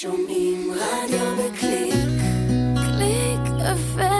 שומעים רדיו בקליק. קליק FM.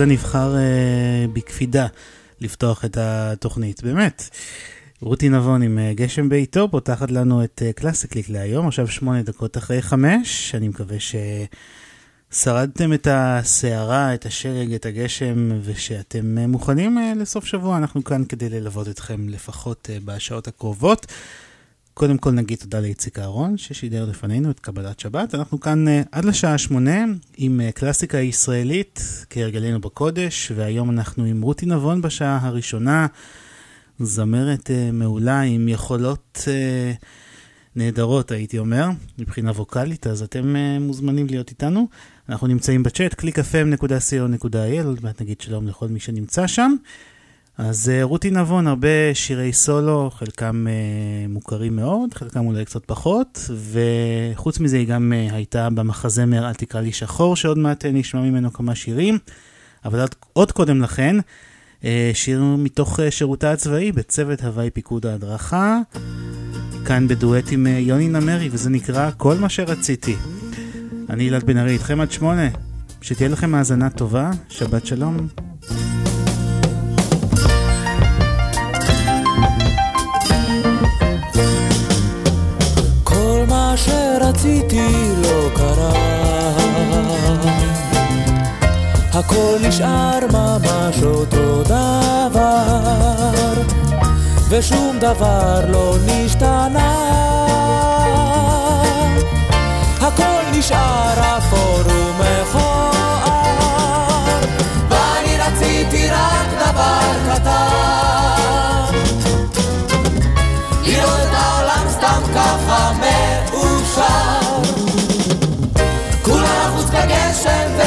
הזה נבחר אה, בקפידה לפתוח את התוכנית, באמת. רותי נבון עם אה, גשם בעיתו פותחת לנו את קלאסיקליק להיום, עכשיו שמונה דקות אחרי חמש, אני מקווה ששרדתם את הסערה, את השלג, את הגשם, ושאתם אה, מוכנים לסוף שבוע, אנחנו כאן כדי ללוות אתכם לפחות בשעות הקרובות. קודם כל נגיד תודה לאיציק אהרון ששידר לפנינו את קבלת שבת. אנחנו כאן אה, עד לשעה שמונה עם uh, קלאסיקה ישראלית כהרגלנו בקודש, והיום אנחנו עם רותי נבון בשעה הראשונה, זמרת uh, מעולה עם יכולות uh, נהדרות הייתי אומר, מבחינה ווקאלית, אז אתם uh, מוזמנים להיות איתנו. אנחנו נמצאים בצ'אט, www.clickfm.co.il, עוד מעט נגיד שלום לכל מי שנמצא שם. אז uh, רותי נבון, הרבה שירי סולו, חלקם uh, מוכרים מאוד, חלקם אולי קצת פחות, וחוץ מזה היא גם uh, הייתה במחזמר אל תקרא לי שחור, שעוד מעט נשמע ממנו כמה שירים, אבל עוד, קודם לכן, שיר מתוך שירותה הצבאי בצוות הוואי פיקוד ההדרכה, כאן בדואט עם יוני נמרי, וזה נקרא כל מה שרציתי. אני אלעד בן ארי, איתכם עד שמונה, שתהיה לכם האזנה טובה, שבת שלום. שרציתי לא קרה. הכל נשאר ממש אותו דבר, ושום דבר לא נשתנה. הכל נשאר אפור ומכוער, ואני רציתי רק דבר קטן, לראות את העולם סתם ככה מאושר. ausencia.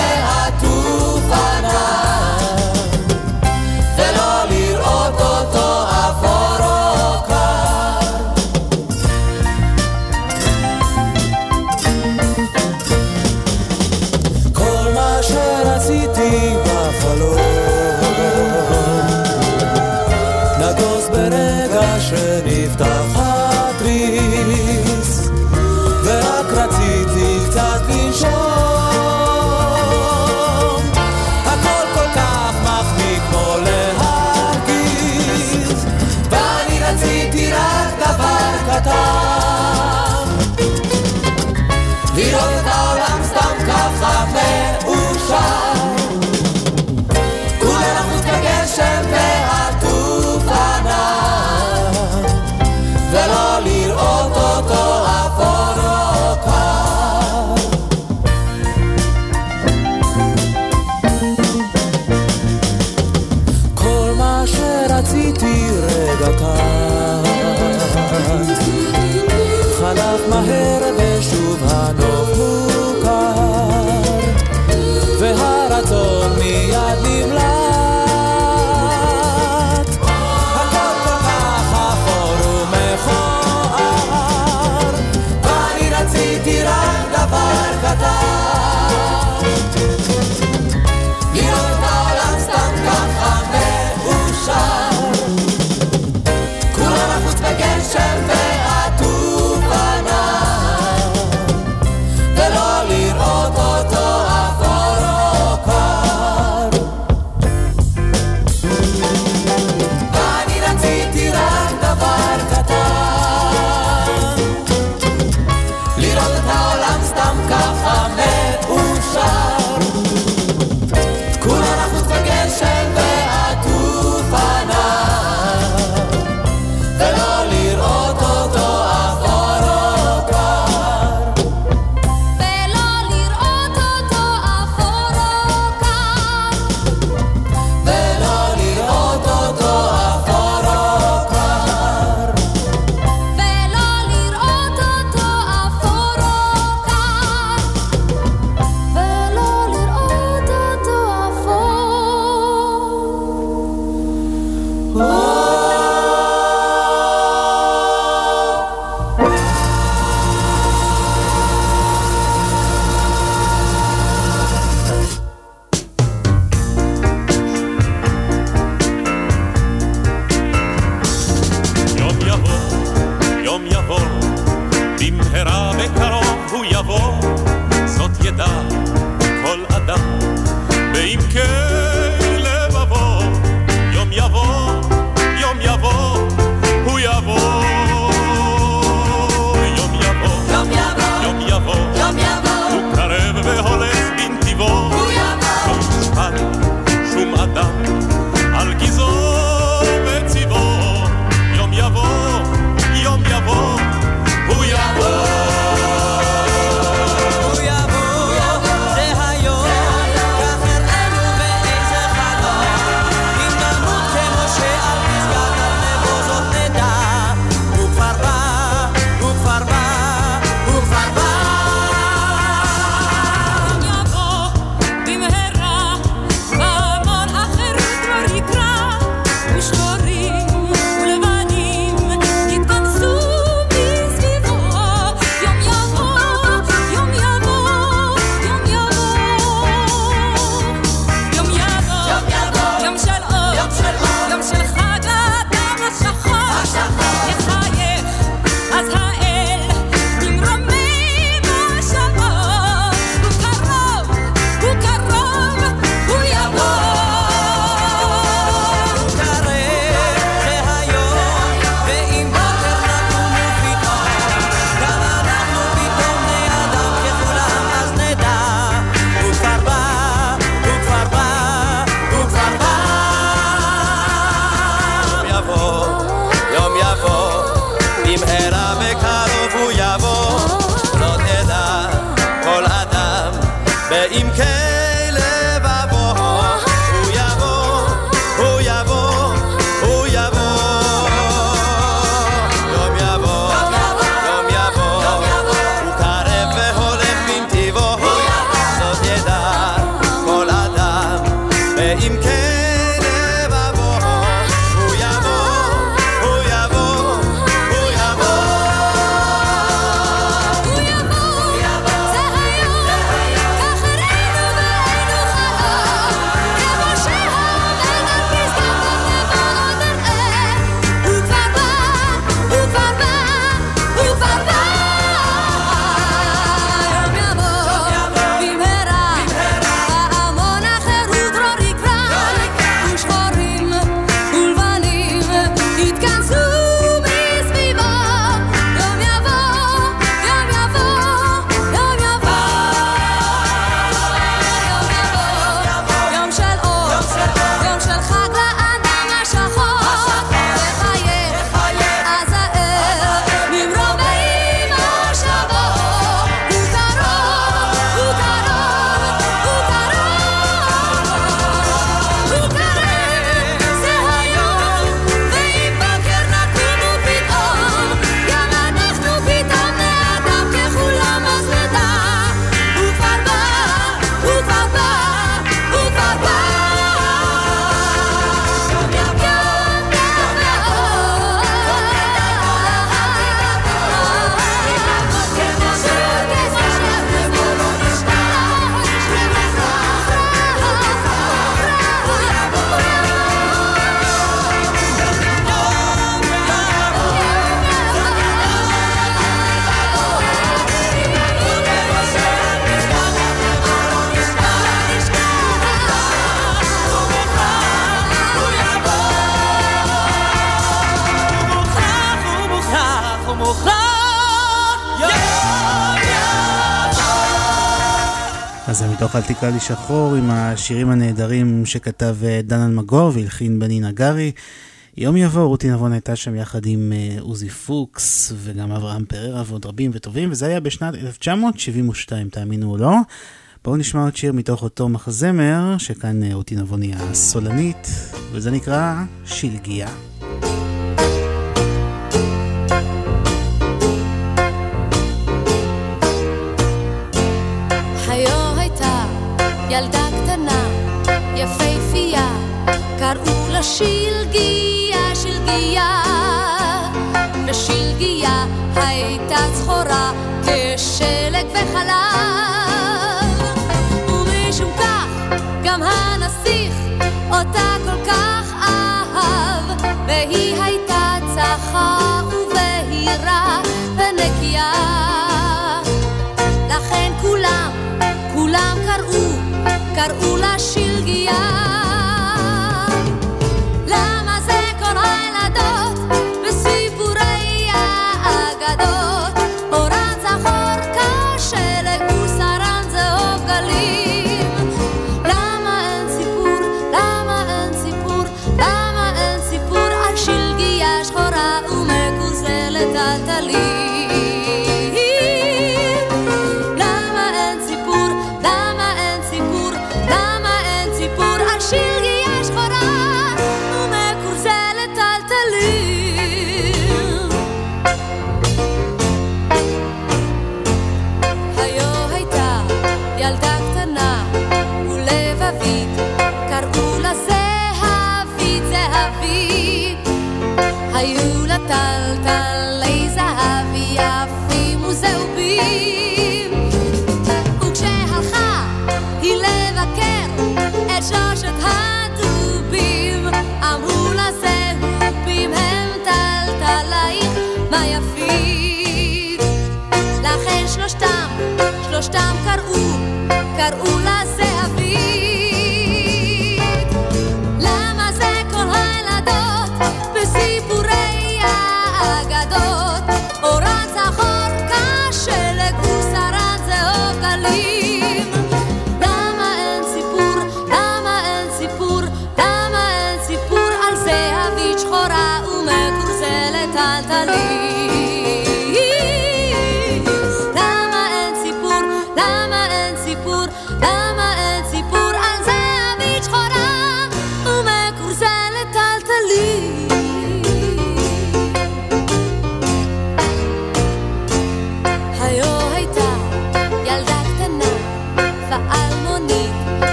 אל תקרא לי שחור עם השירים הנהדרים שכתב אה, דן אלמגור והלחין בני נגרי. יום יבוא, רותי נבון הייתה שם יחד עם אה, עוזי פוקס וגם אברהם פררה ועוד רבים וטובים, וזה היה בשנת 1972, תאמינו או לא. בואו נשמע עוד שיר מתוך אותו מחזמר, שכאן אה, רותי נבון היא הסולנית, וזה נקרא שלגיה. estar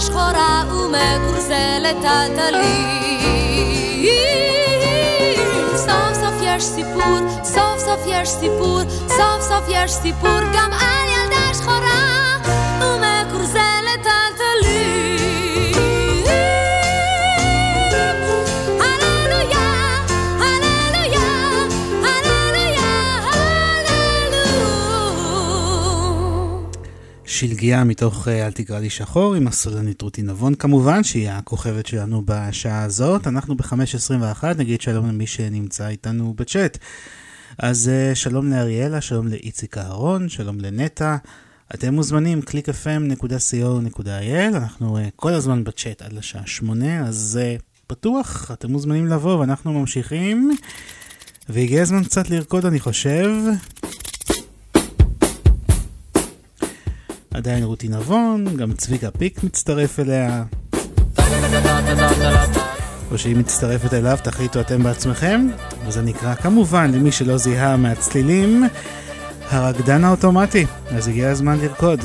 שחורה ומקורסלת הטלית. סוף סוף יש סיפור, סוף סוף יש סיפור, סוף סוף יש סיפור גם על שלגיה מתוך אה, אל תקרא לי שחור עם הסולנית רותי נבון כמובן שהיא הכוכבת שלנו בשעה הזאת. אנחנו ב-5.21 נגיד שלום למי שנמצא איתנו בצ'אט. אז אה, שלום לאריאלה שלום לאיציק אהרון שלום לנטע. אתם מוזמנים clickfm.co.il אנחנו uh, כל הזמן בצ'אט עד לשעה 8 אז פתוח אתם מוזמנים לבוא ואנחנו ממשיכים. והגיע הזמן קצת לרקוד אני חושב עדיין רותי נבון, גם צביקה פיק מצטרף אליה. או שהיא מצטרפת אליו, תחליטו אתם בעצמכם. וזה נקרא כמובן, למי שלא זיהה מהצלילים, הרקדן האוטומטי. אז הגיע הזמן לרקוד.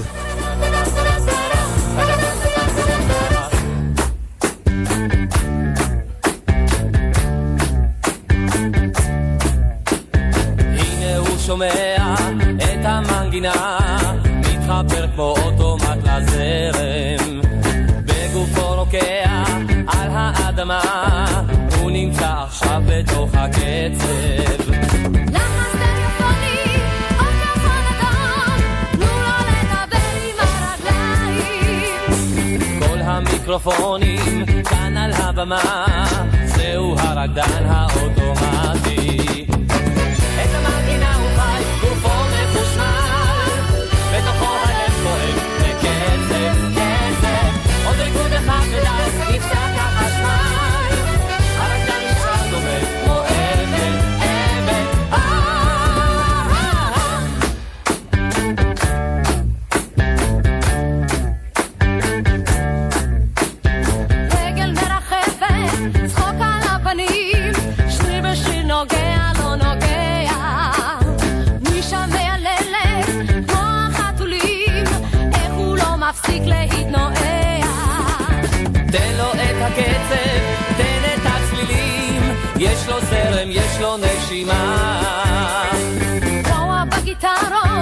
שומע את המנגינה בתוך הקצב. המיקרופונים כאן על הבמה זהו הרקדן האוטומטי זרם, יש לו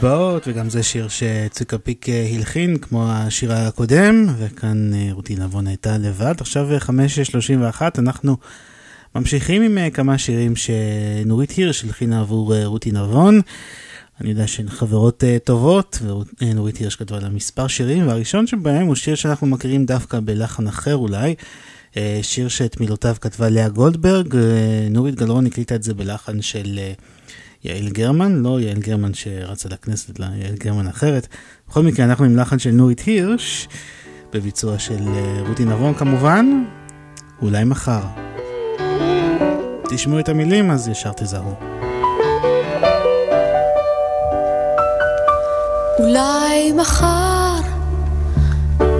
האצבעות, וגם זה שיר שצביקה פיק אה, הלחין, כמו השיר הקודם, וכאן אה, רותי נבון הייתה לבד. עכשיו 5.31, אנחנו ממשיכים עם כמה שירים שנורית הירש הלחינה עבור רותי נבון. אני יודע שהן חברות טובות, ונורית הירש כתבה לה מספר שירים, והראשון שבהם הוא שיר שאנחנו מכירים דווקא בלחן אחר אולי. שיר שאת מילותיו כתבה לאה גולדברג, נורית גלרון הקליטה את זה בלחן של יעל גרמן, לא יעל גרמן שרצה לכנסת, אלא יעל גרמן אחרת. בכל מקרה, אנחנו עם לחן של נורית הירש, בביצוע של אה, רותי נבון כמובן, אולי מחר. תשמעו את המילים, אז ישר תזהו. אולי מחר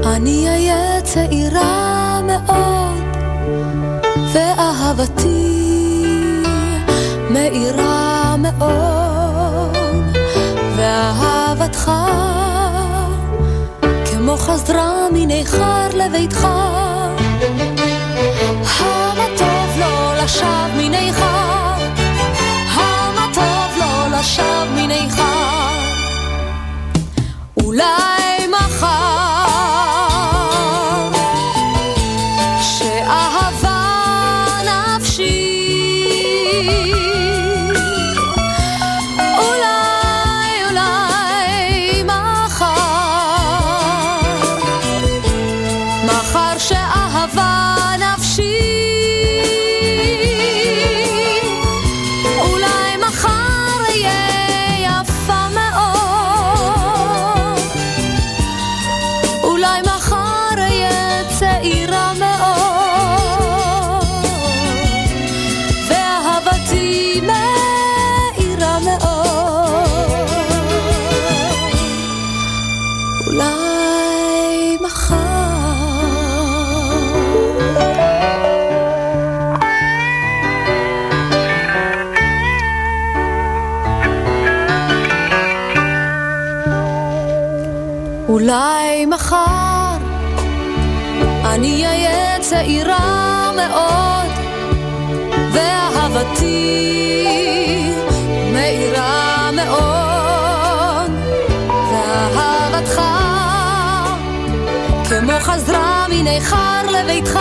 אני אהיה צעירה מאוד, ואהבתי מאירה מאוד, ואהבתך כמו חזרה מניכר לביתך. המה טוב לו לשווא מניכר, המה טוב לו לשווא מניכר. אולי צעירה מאוד ואהבתי מאירה מאוד ואהבתך כמו חזרה מניכר לביתך.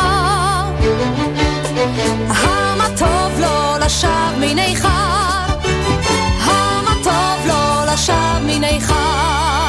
המה טוב לו לשווא מניכר המה טוב לשווא מניכר אולי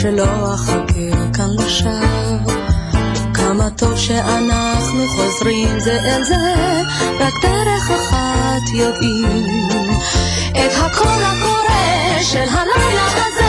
שלא אחכה כאן לשווא. כמה טוב שאנחנו חוזרים זה אל זה, רק דרך אחת יודעים. את הקול הקורא של הלילה הזה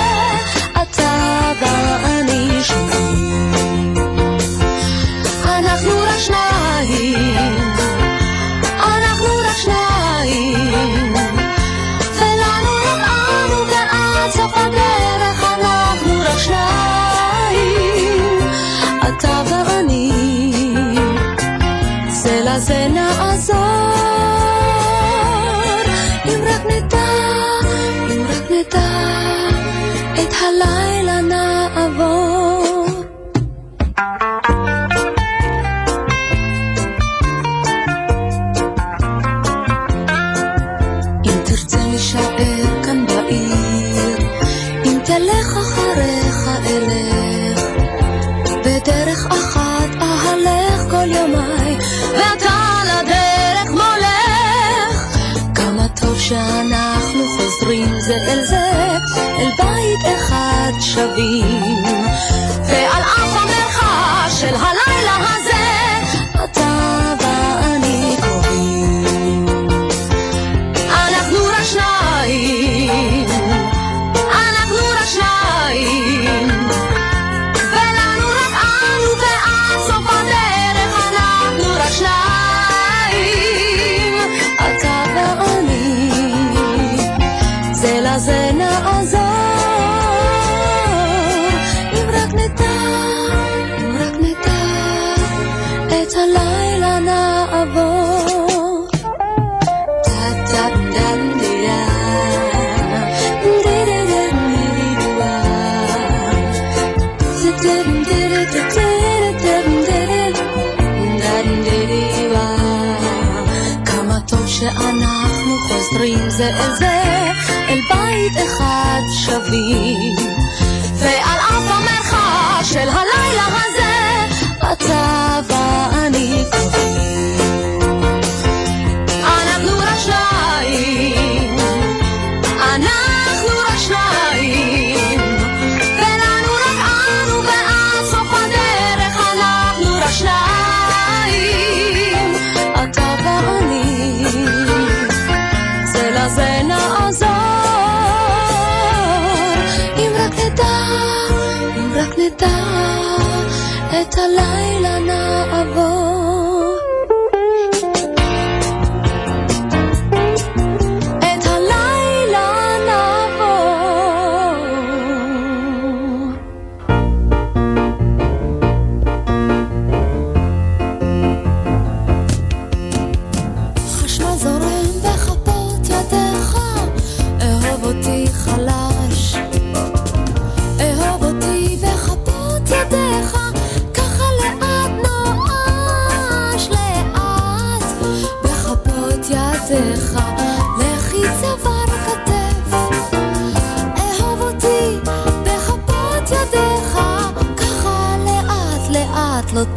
רגבים ועל אף זה אל זה, אל בית אחד שווים. ועל אף המרחק של הלילה הזה, בצבא אני כבר... 他来了呢。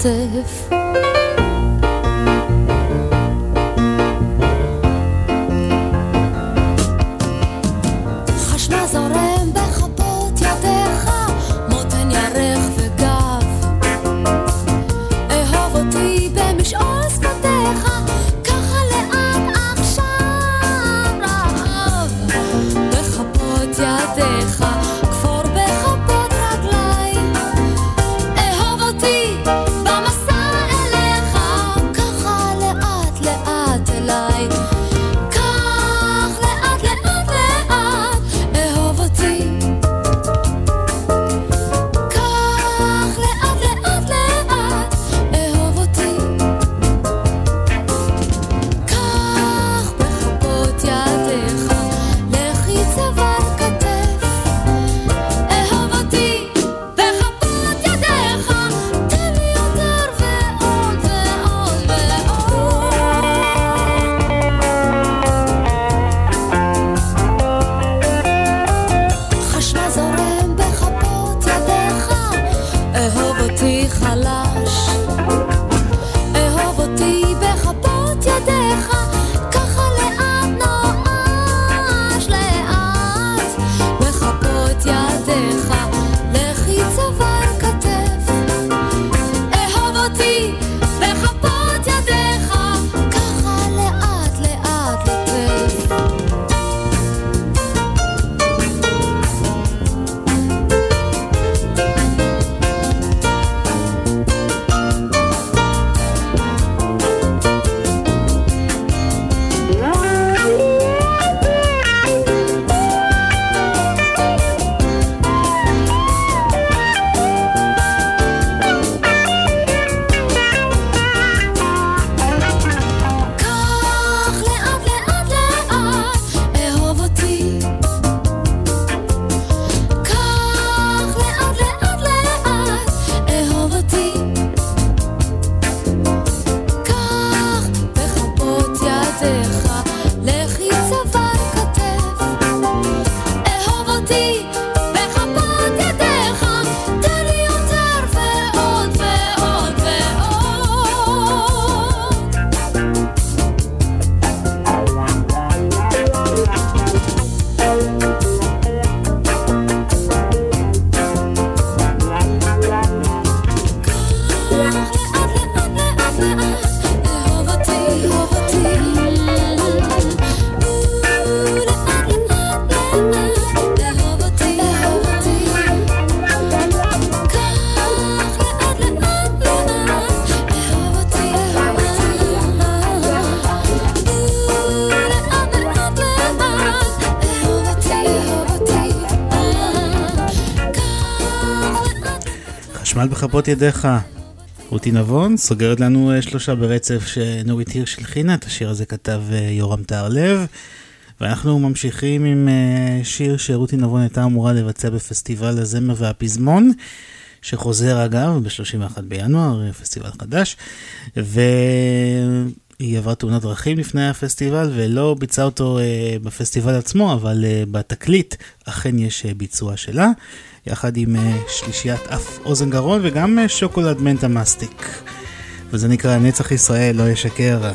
captive בכפות ידיך. רותי נבון סוגרת לנו אה, שלושה ברצף שנורית הירש הלחינה, את השיר הזה כתב אה, יורם טהרלב. ואנחנו ממשיכים עם אה, שיר שרותי נבון הייתה אמורה לבצע בפסטיבל הזמר והפזמון, שחוזר אגב ב-31 בינואר, פסטיבל חדש, והיא עברה תאונת דרכים לפני הפסטיבל ולא ביצעה אותו בפסטיבל עצמו, אבל בתקליט אכן יש ביצוע שלה. יחד עם אה, שלישיית אף אוזן גרון וגם אה, שוקולד מנטה מסטיק. וזה נקרא נצח ישראל לא ישקר.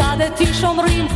הפקדתי שומרים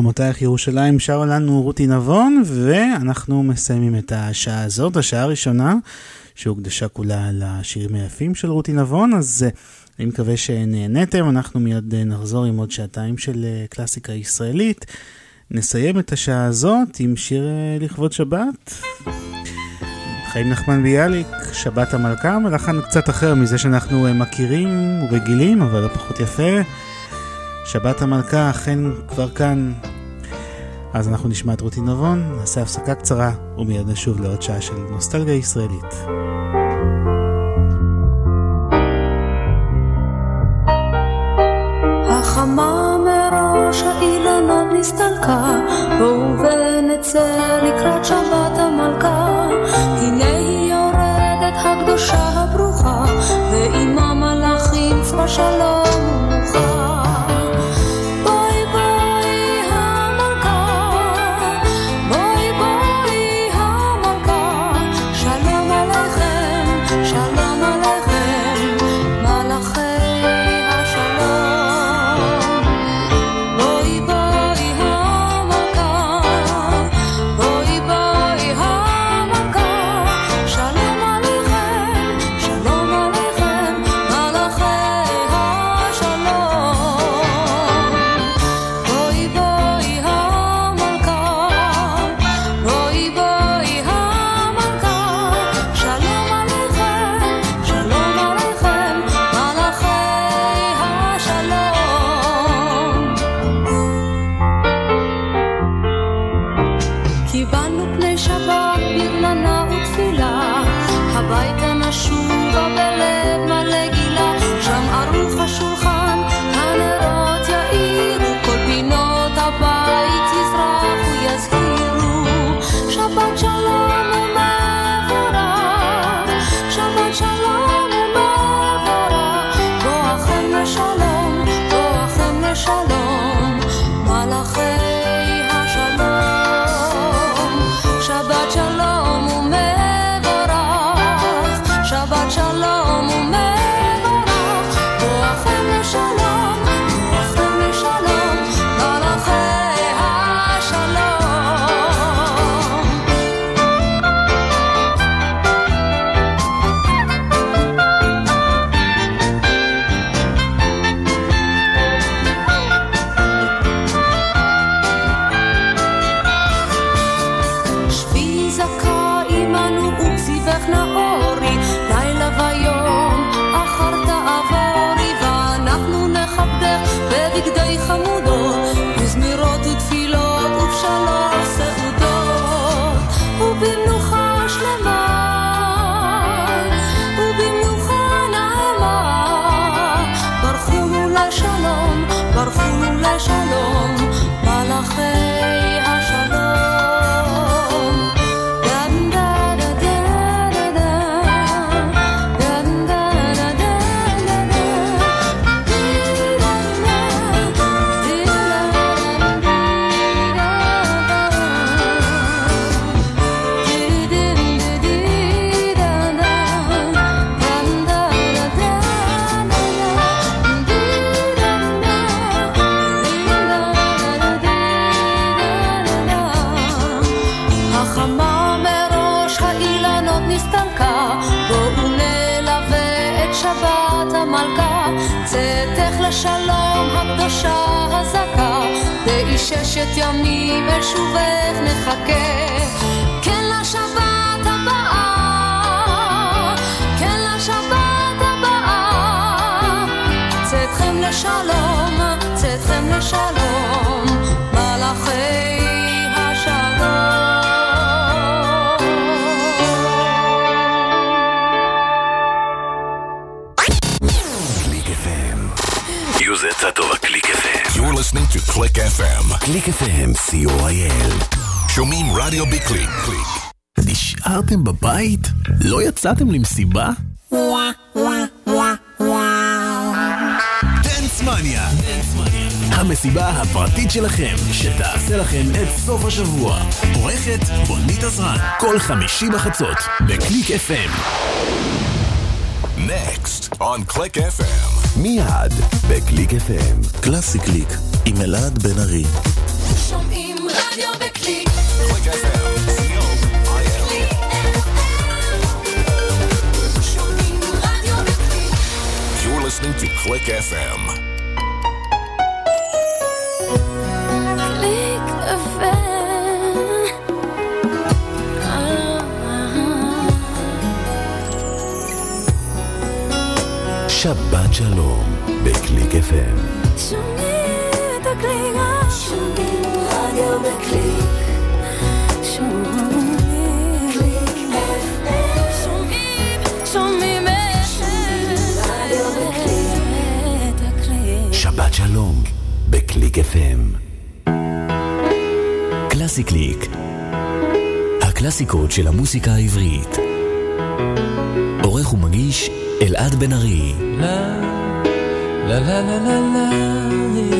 חומותייך ירושלים שרה לנו רותי נבון, ואנחנו מסיימים את השעה הזאת, השעה הראשונה, שהוקדשה כולה לשירים היפים של רותי נבון, אז אה, אני מקווה שנהנתם, אנחנו מיד אה, נחזור עם עוד שעתיים של אה, קלאסיקה ישראלית. נסיים את השעה הזאת עם שיר לכבוד שבת. חיים נחמן ביאליק, שבת המלכה, מלחן קצת אחר מזה שאנחנו מכירים ורגילים, אבל לא פחות יפה. שבת המלכה אכן כבר כאן. אז אנחנו נשמע את רותי נבון, נעשה הפסקה קצרה ומיד נשוב לעוד שעה של נוסטלגיה ישראלית. החמה מלאכים שלום ששת ימים אל שובך נחכה, Click FM, co.il. שומעים רדיו בקליק. נשארתם בבית? לא יצאתם למסיבה? דנסמניה. המסיבה הפרטית שלכם, שתעשה לכם את סוף השבוע. עורכת בונית עזרן, כל חמישי בחצות, בקליק FM. Next on Click FM. מיד בקליק FM. קלאסי קליק עם אלעד בן ארי. שבת שלום בקליק FM. שומעים הקלאסיקות של המוסיקה העברית. עורך ומגיש אלעד בן ארי. לה, לה לה לה לה לה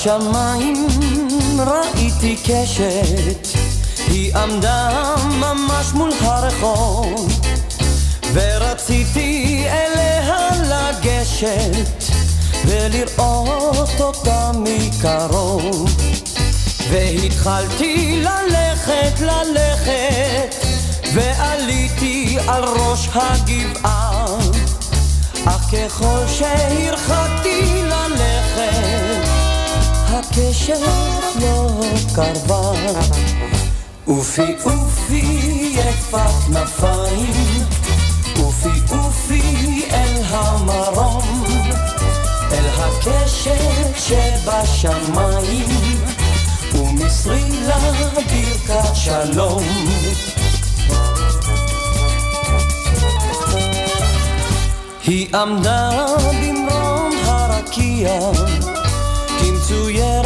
בשמיים ראיתי קשת, היא עמדה ממש מול הרחוב, ורציתי אליה לגשת, ולראות אותה מקרוב. והתחלתי ללכת, ללכת, ועליתי על ראש הגבעה, אך ככל שהרחקתי ללכת, הקשת לא קרבה. אופי אופי יפה כנפיים אופי אופי אל המרום. אל הקשת שבשמיים. ומסרי לה ברכת שלום. היא עמדה במרום הרקיע. מצוירת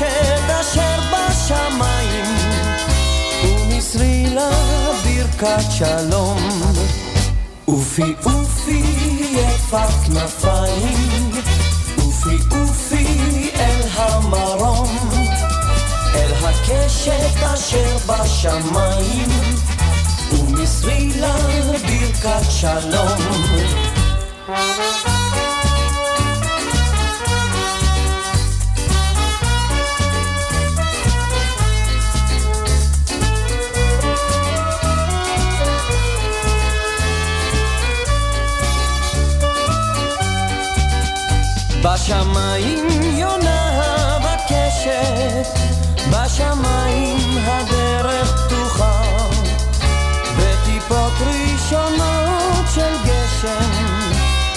הקשת אשר בשמיים ומסרי לה ברכת שלום. אופי אופי יפה כנפיים, אופי אופי אל המרום, אל הקשת אשר בשמיים, ומסרי לה ברכת שלום. בשמיים יונה בקשת, בשמיים הדרך פתוחה, וטיפות ראשונות של גשם,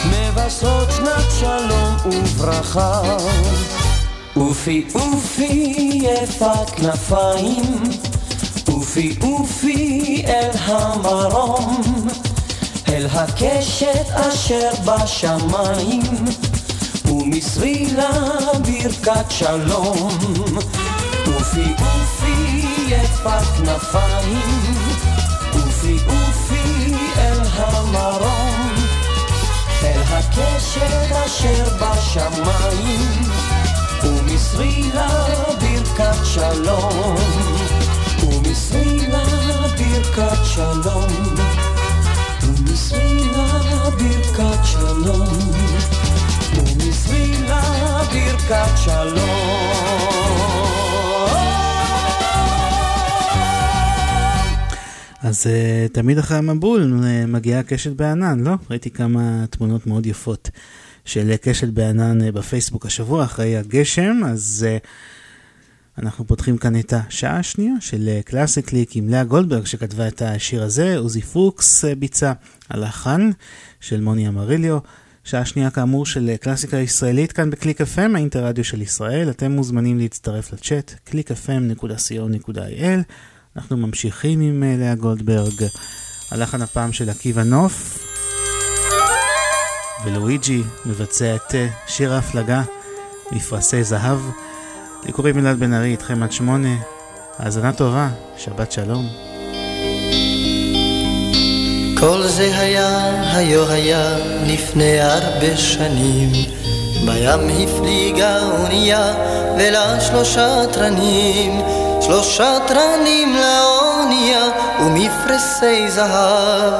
מבשרות שנת שלום וברכה. אופי אופי יפת כנפיים, אופי אופי אל המרום, אל הקשת אשר בשמיים. ומסרי לה ברכת שלום. אופי אופי יפת כנפיים, אופי אופי אל המרום, אל הקשת אשר בשמיים, ומסרי לה ברכת שלום. ומסרי לה ברכת שלום. ומסרי לה ברכת שלום. בשבילה ברכת שלום. אז uh, תמיד אחרי המבול uh, מגיעה קשת בענן, לא? ראיתי כמה תמונות מאוד יפות של קשת בענן uh, בפייסבוק השבוע אחרי הגשם, אז אנחנו פותחים כאן את השעה השנייה של אה, קלאסי קליק עם לאה גולדברג שכתבה את השיר הזה, עוזי פוקס ביצע הלחן של מוני אמריליו. שעה שנייה כאמור של קלאסיקה ישראלית כאן בקליק FM, האינטרדיו של ישראל. אתם מוזמנים להצטרף לצ'אט, www.clickfm.co.il. אנחנו ממשיכים עם אה, לאה גולדברג, הלחן הפעם של עקיבא נוף, ולואיג'י מבצע את אה, שיר ההפלגה, מפרשי זהב. לי קוראים אלעד בן ארי, איתכם עד שמונה. האזנה טובה, שבת שלום. כל זה היה, היו היה, לפני הרבה שנים. בים הפליגה אונייה, ולה שלושה תרנים. שלושה תרנים לאונייה ומפרסי זהב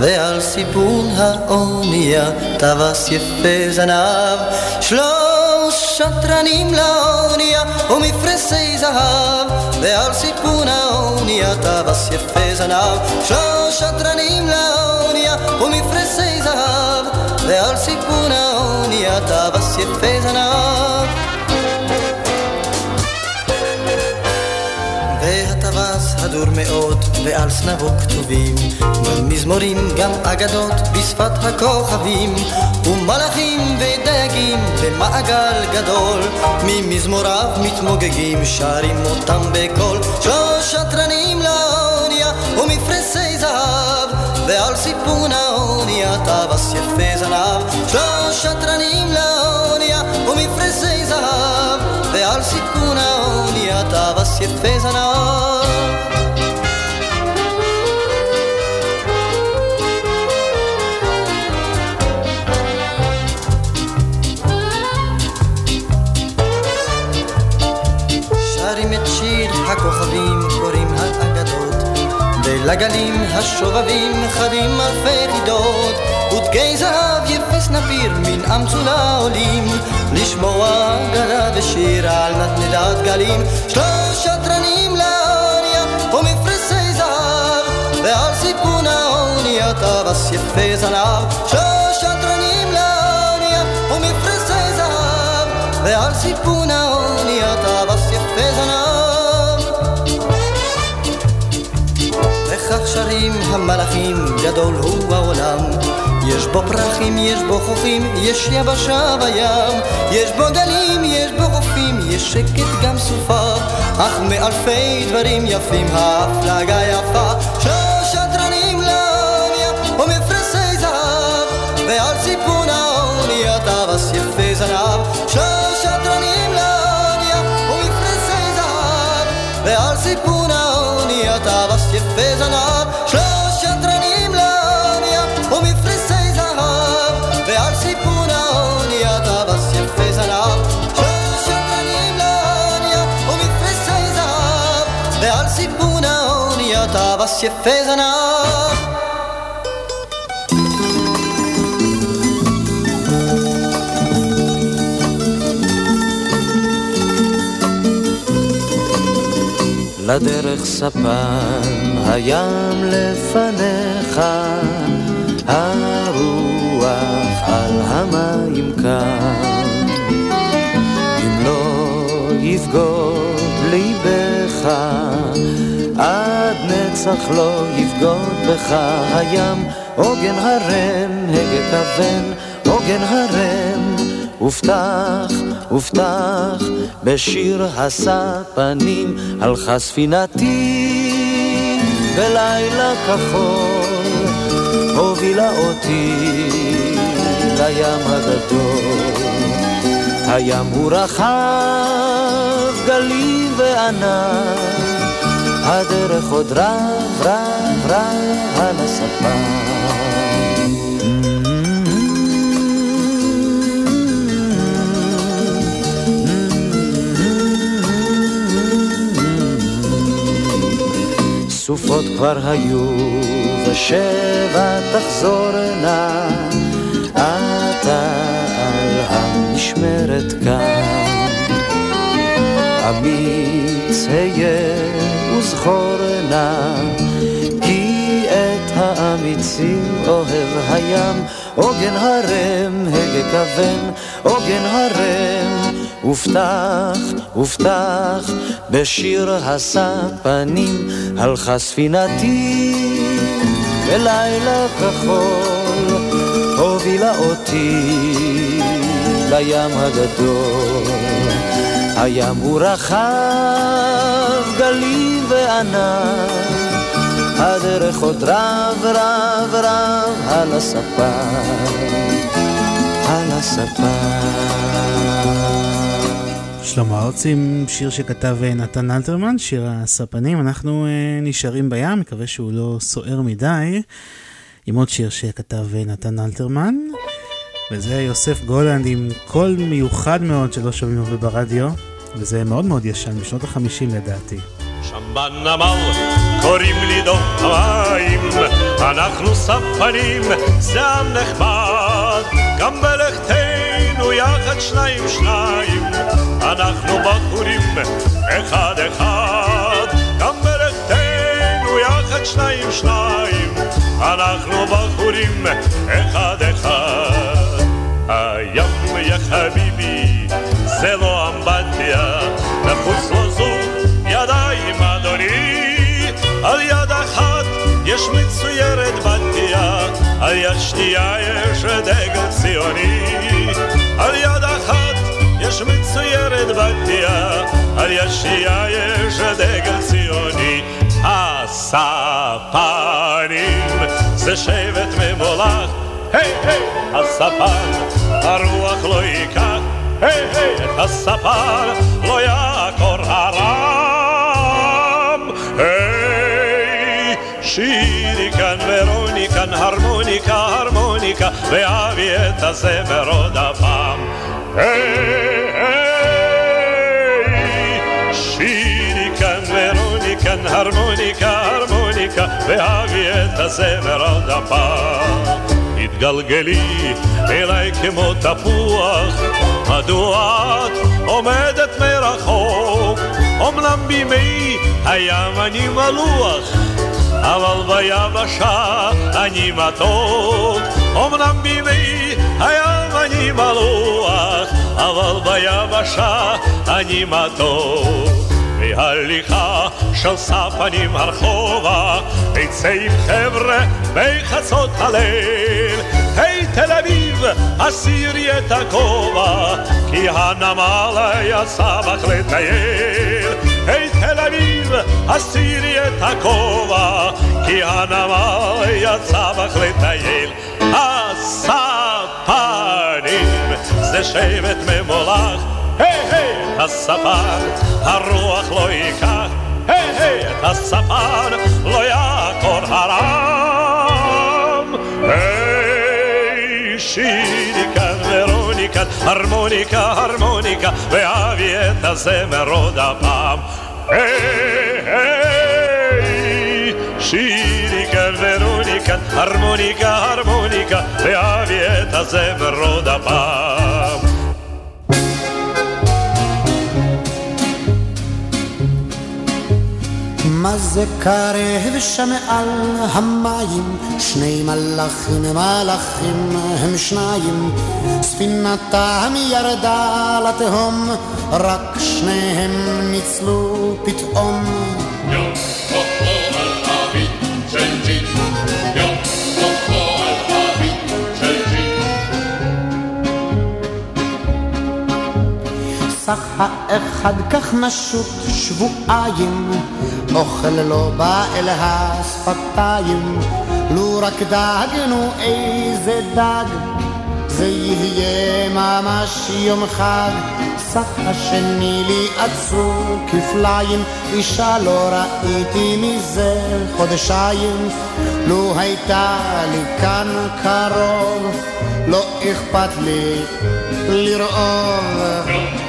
ועל סיפון האונייה טווס יפה זנב שלושה תרנים לאונייה ומפרשי זהב ועל סיפון האונייה טווס יפה זנב. שלושה תרנים לאונייה ומפרשי זהב ועל סיפון האונייה טווס יפה זנב מאוד, ועל זנבו כתובים מזמורים, גם אגדות בשפת הכוכבים ומלאכים ודייגים במעגל גדול ממזמוריו מתמוגגים, שרים אותם בקול. שלושה תרנים לאונייה ומפרשי זהב ועל סיפון האונייה טווס יפה זנב. שלושה תרנים לאונייה ומפרשי זהב ועל סיפון האונייה טווס יפה זנב הכוכבים קוראים האגדות ולגלים השובבים חדים אלפי חידות. ודגי זהב יפס נביר מן אמצולה עולים לשמוע גרה ושיר על נדנדת גלים. שלוש שטרנים לאוניה ומפרסי זהב ועל סיפון האוניה טווס יפה זנב. לאוניה ומפרסי זהב ועל סיפון האוניה טווס שרים המלאכים, גדול הוא העולם. יש בו פרחים, יש בו חופים, יש יבשה בים, יש בו גלים, יש בו חופים, יש שקט גם סופה, אך מאלפי דברים יפים ההפלגה יפה. לאוניה זהב, ועל סיפון האוניה טווס יפה זנב. לאוניה זהב, ועל סיפון טווס יפה האוניה טווס יפה זנב לדרך ספן, הים לפניך, הרוח על המים כאן. אם לא יבגוד ליבך, עד נצח לא יבגוד בך הים, עוגן הרם, הגה כוון, עוגן הרם, הובטח הובטח בשיר הספנים, הלכה ספינתי בלילה כחול, הובילה אותי לים הגדול. הים הוא רחב, גלים וענן, הדרך עוד רב רב רב על הספן. סופות כבר היו, ושבע תחזורנה, אתה על המשמרת כאן. אמיץ היה וזכור נא, כי אמיצים אוהב הים, עוגן הרם, הגה כוון, עוגן הרם, ופתח, ופתח, בשיר הספנים, הלכה ספינתי בלילה כחול, הובילה אותי לים הגדול. הים הוא רחב, גלים וענן, הדרך עוד רב רב רב על הספה, על הספה. שלמה ארצי עם שיר שכתב אה, נתן אלתרמן, שיר הספנים. אנחנו uh, נשארים בים, מקווה שהוא לא סוער מדי, עם עוד שיר שכתב uh, נתן אלתרמן. וזה יוסף גולנד עם קול מיוחד מאוד שלא שומעים הרבה ברדיו, וזה מאוד מאוד ישן, משנות החמישים לדעתי. שם בנמל קוראים לי דוב המים, אנחנו ספנים, זה עם נחמד, גם בלכתנו יחד שניים שניים, אנחנו בחורים אחד אחד, גם בלכתנו יחד שניים שניים, אנחנו בחורים אחד אחד. הים יא חביבי זה לא אמבטיה, מחוץ לו זוג ידיים אדוני, על יד אחת יש מצוירת בתיה, על יד שנייה יש דגל ציוני, על יד אחת יש מצוירת בתיה, על יד שנייה יש דגל ציוני. הספנים זה שבט ממולח, הספן, הרוח לא ייקח, את הספן לא יעקור הרם. שירי כאן ורוניקן, הרמוניקה, הרמוניקה, ואבי את הזמר עוד הפעם. שירי כאן ורוניקן, הרמוניקה, הרמוניקה, ואבי את הזמר עוד הפעם. התגלגלי אליי כמו תפוח, מדוע את עומדת מרחוק? אמנם בימי הים אני מלוח, אבל ביבשה אני מתוק. אמנם בימי הים אני מלוח, אבל ביבשה אני מתוק. בהליכה של ספנים הרחובה, עם חבר'ה בחצות הליל. היי תל אביב, הסירי את הכובע, כי הנמל יצא בך לטייל. היי תל אביב, הסירי את הכובע, כי הנמל יצא בך לטייל. הספנים זה שבט ממולח היי היי, הספן, הרוח לא ייקח, היי היי, את הספן לא יעקור הרם. היי, כאן ורוניקה, הרמוניקה, הרמוניקה, ואבי את הזמר עוד הפעם. היי היי, כאן ורוניקה, הרמוניקה, הרמוניקה, ואבי את הזמר עוד הפעם. מה זה קרב שם על המים? שני מלאכים, מלאכים הם שניים. ספינתם ירדה לתהום, רק שניהם ניצלו פתאום. סך האחד כך נשוט שבועיים, אוכל לא בא אל השפתיים, לו רק דאגנו איזה דג, זה יהיה ממש יום חג. סך השני לי עצרו כפליים, אישה לא ראיתי מזה חודשיים, לו הייתה לי כאן קרוב, לא אכפת לי לראות.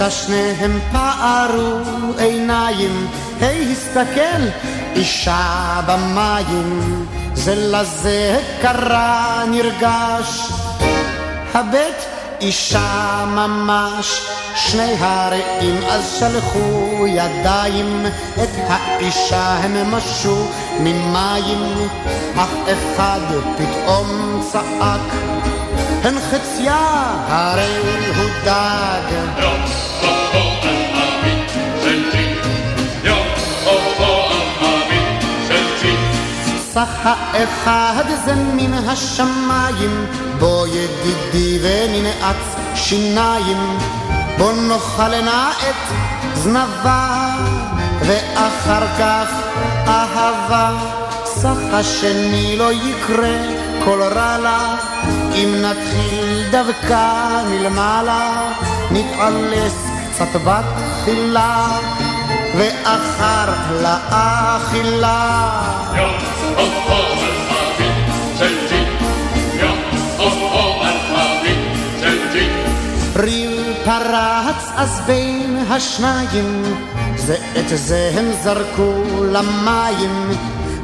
בטח שניהם פערו עיניים, היי הסתכל, אישה במים, זה לזה קרה נרגש, הבט אישה ממש, שני הרעים אז שלחו ידיים, את האישה הם משו ממים, אך אחד פתאום צעק, הן חציה הרי הוא דג. סך האחד זה מן השמיים, בוא ידידי וננעץ שיניים, בוא נאכלנה את זנבה, ואחר כך אהבה. סך השני לא יקרה כל רע לה, אם נתחיל דווקא מלמעלה, נתעלס קצת בתחילה. ואחר לאכילה. ריב פרץ אז בין השניים, זה את זה הם זרקו למים,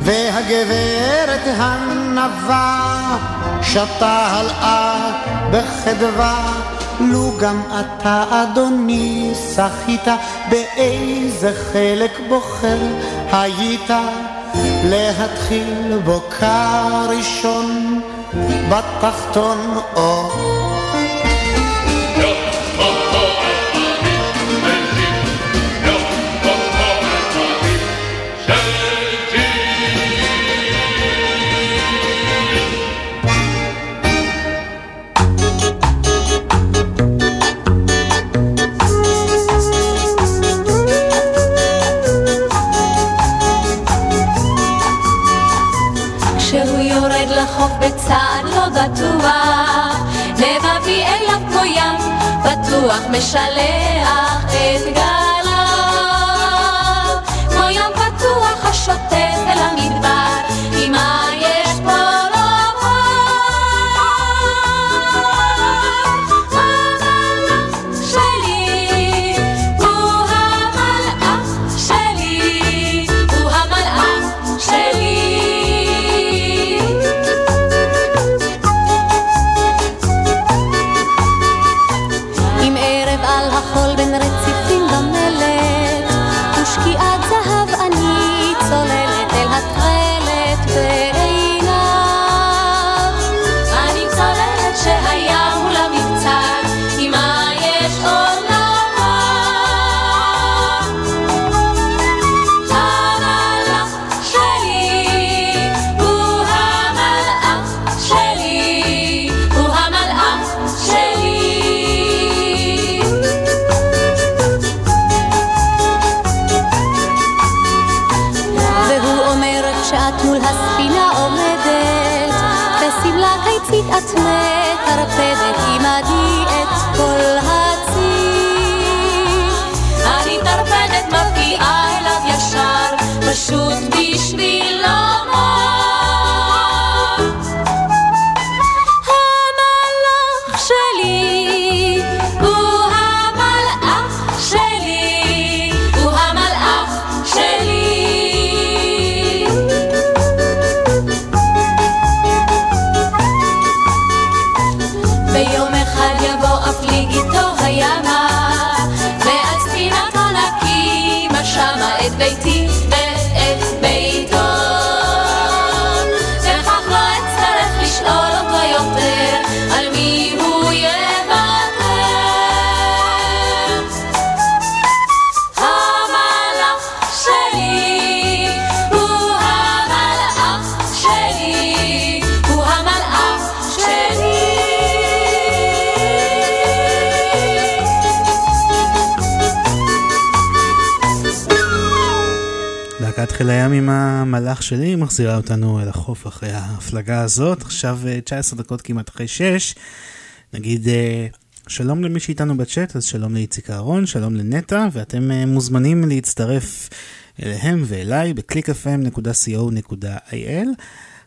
והגברת הנבה שתה הלאה בחדווה. לו גם אתה אדוני שחית באיזה חלק בוחר היית להתחיל בו כראשון בתחתון או משלח עם המלאך שלי מחזירה אותנו אל החוף אחרי ההפלגה הזאת. עכשיו 19 אה, דקות כמעט אחרי 6. נגיד אה, שלום למי שאיתנו בצ'אט, אז שלום לאיציק אהרון, שלום לנטע, ואתם אה, מוזמנים להצטרף אליהם ואליי ב-clickfm.co.il.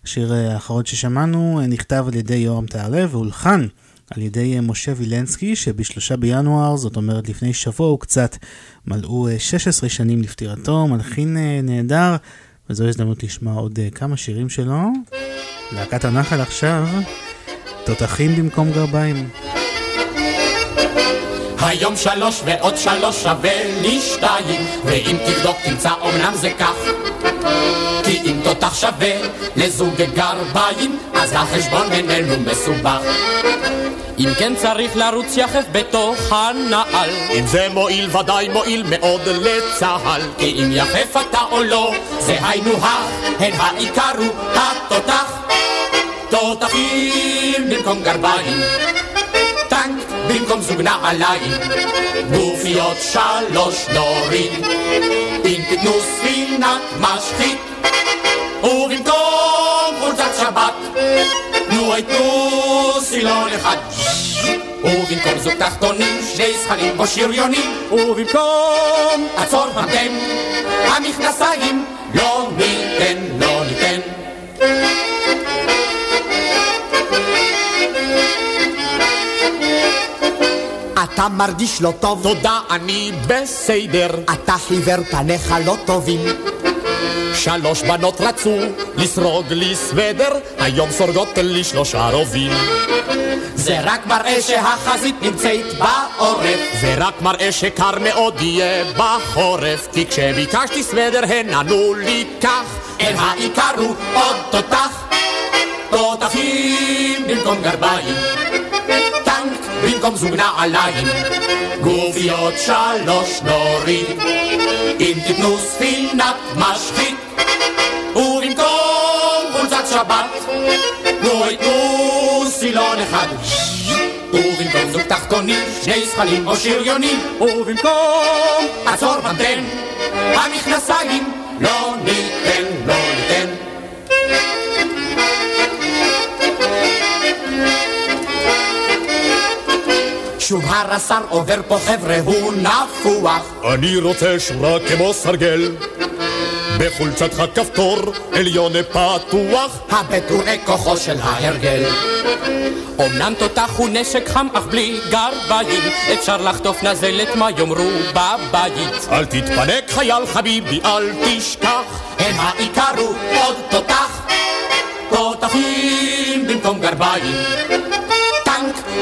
השיר האחרון ששמענו נכתב על ידי יורם תהרלב והולחן על ידי משה וילנסקי, שבשלושה בינואר, זאת אומרת לפני שבוע הוא קצת, מלאו 16 אה, שנים לפטירתו, מלחין אה, נהדר, וזו הזדמנות לשמוע עוד אה, כמה שירים שלו. להקת הנחל עכשיו, תותחים במקום גרביים. היום שלוש ועוד שלוש שווה לי שתיים, ואם תבדוק תמצא אמנם זה כך. כי אם תותח שווה לזוג גרביים, אז החשבון בינינו מסובך. אם כן צריך לרוץ יחף בתוך הנעל. אם זה מועיל ודאי מועיל מאוד לצה"ל. כי אם יחף אתה או לא, זה היינו הך, הן העיקר הוא התותח. תותחים במקום גרביים, טנק במקום זוג נעליים, גופיות שלוש נוריד, אם תיתנו ספינת משחית, ובמקום חולצת שבת, נו תנו סילון אחד. ובמקום זוג תחתונים, שני זכרים או שריונים, ובמקום עצור אתם, המכנסיים, לא ניתן, לא ניתן. אתה מרגיש לא טוב? תודה, אני בסדר. אתה חיוור פניך לא טובים. שלוש בנות רצו לסרוג לי סוודר, היום סורגות לי שלושה רובים. זה רק מראה שהחזית נמצאת בעורף, זה רק מראה שקר מאוד יהיה בחורף, כי כשביקשתי סוודר הן ענו לי כך, אל העיקר הוא עוד תותח, תותחים במקום גרביים. במקום זוג נעליים, גופיות שלוש נוריד, אם תיתנו ספינת משחית, ובמקום חולצת שבת, נו יתנו סילון אחד. ובמקום זוג תחתונים, שני זכלים או שריונים, ובמקום עצור ממתן, המכנסיים לא ניתן, לא ניתן. שוב הרס"ר עובר פה חבר'ה הוא נפוח. אני רוצה שורה כמו סרגל בחולצתך כפתור עליון פתוח. הבטורי כוחו של ההרגל. אמנם תותח הוא נשק חם אך בלי גרביים אפשר לחטוף נזלת מה יאמרו בבית. אל תתפנק חייל חביבי אל תשכח. הם העיקר הוא עוד תותח. תותחים במקום גרביים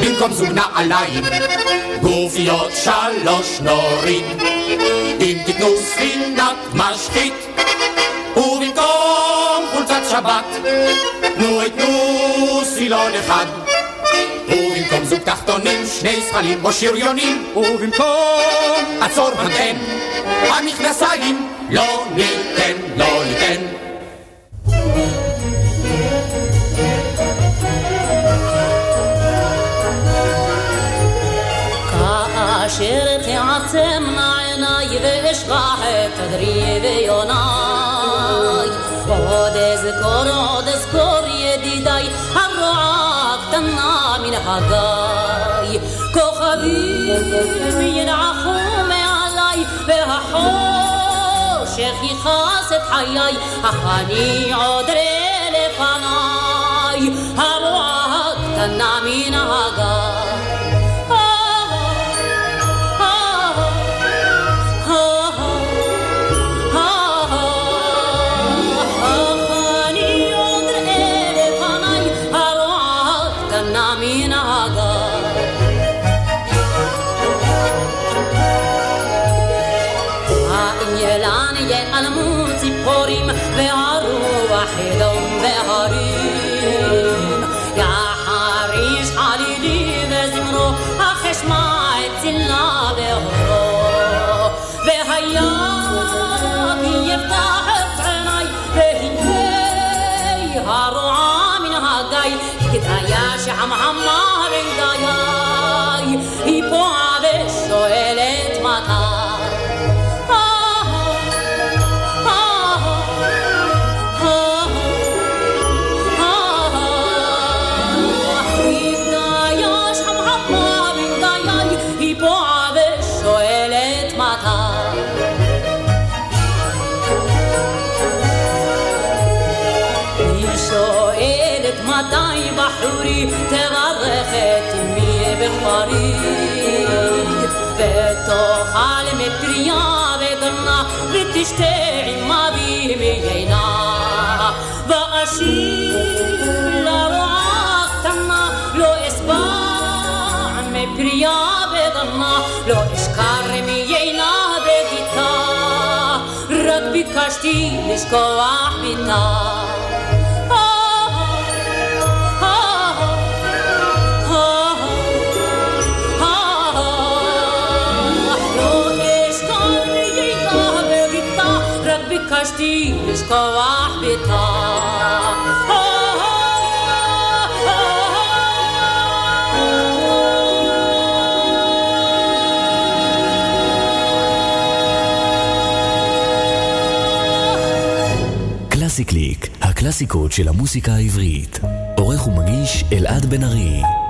במקום זוג נעליים, גופיות שלוש נורים. אם תיתנו ספינת משחית, ובמקום חולצת שבת, נו יתנו סילון אחד. ובמקום זוג תחתונים, שני זכלים או שריונים, ובמקום עצור המתן, המכנסיים לא ניתן, לא ניתן. כאשר תעצמנה עיניי ואשכח את אדרי ויוניי. עוד אזכור, עוד אזכור ידידיי הרוע הקטנה מן הגיא. כוכבים ינעכו מעליי והחושך יכעס את חיי אך אני עוד ראה לפניי. הרוע הקטנה מן הגיא שעמעמה בין ותשתה עם אבי מיינה ואשיר לרועה קטנה לא אשבע מפריה ודנה לא אשכר מיינה בביתה, רק ביקשתי לשכוח ביתה. ביקשתי לשכוח ביתה קלאסי קליק, הקלאסיקות של המוסיקה העברית. עורך ומגיש אלעד בן ארי.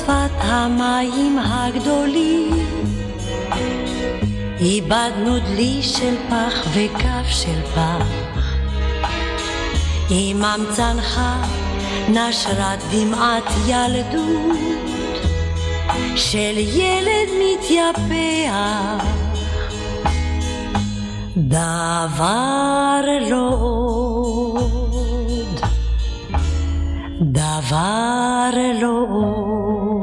שפת המים הגדולים. איבדנו דלי של פח וכף של פח. עמם צנחה נשרה דמעת ילדות של ילד מתייפח. דבר לא דבר לא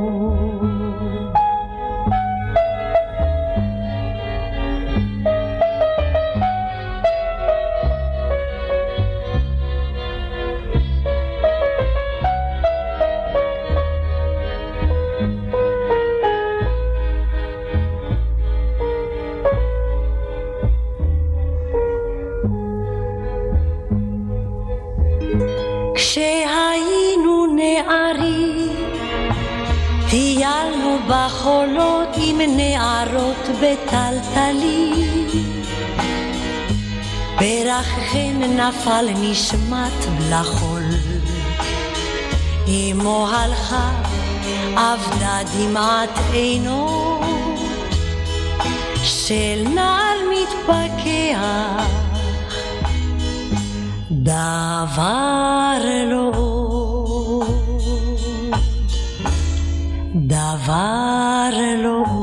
נערות בטלטלים. פרחכן נפל נשמט לחול, אמו הלכה, אבדה דמעת עינות, של נעל מתפכח. דבר לא דבר לא.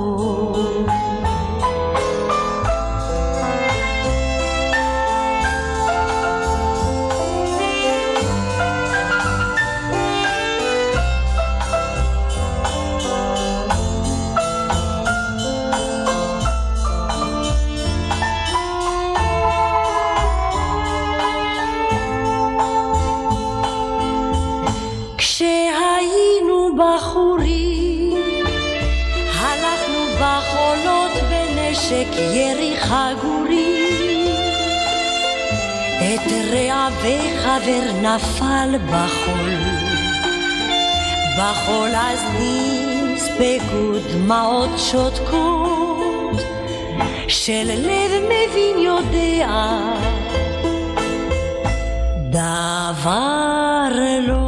ירי חגורים. את רע וחבר נפל בחול, בחול אז נספגו דמעות שותקות, של לב מבין יודע, דבר לא.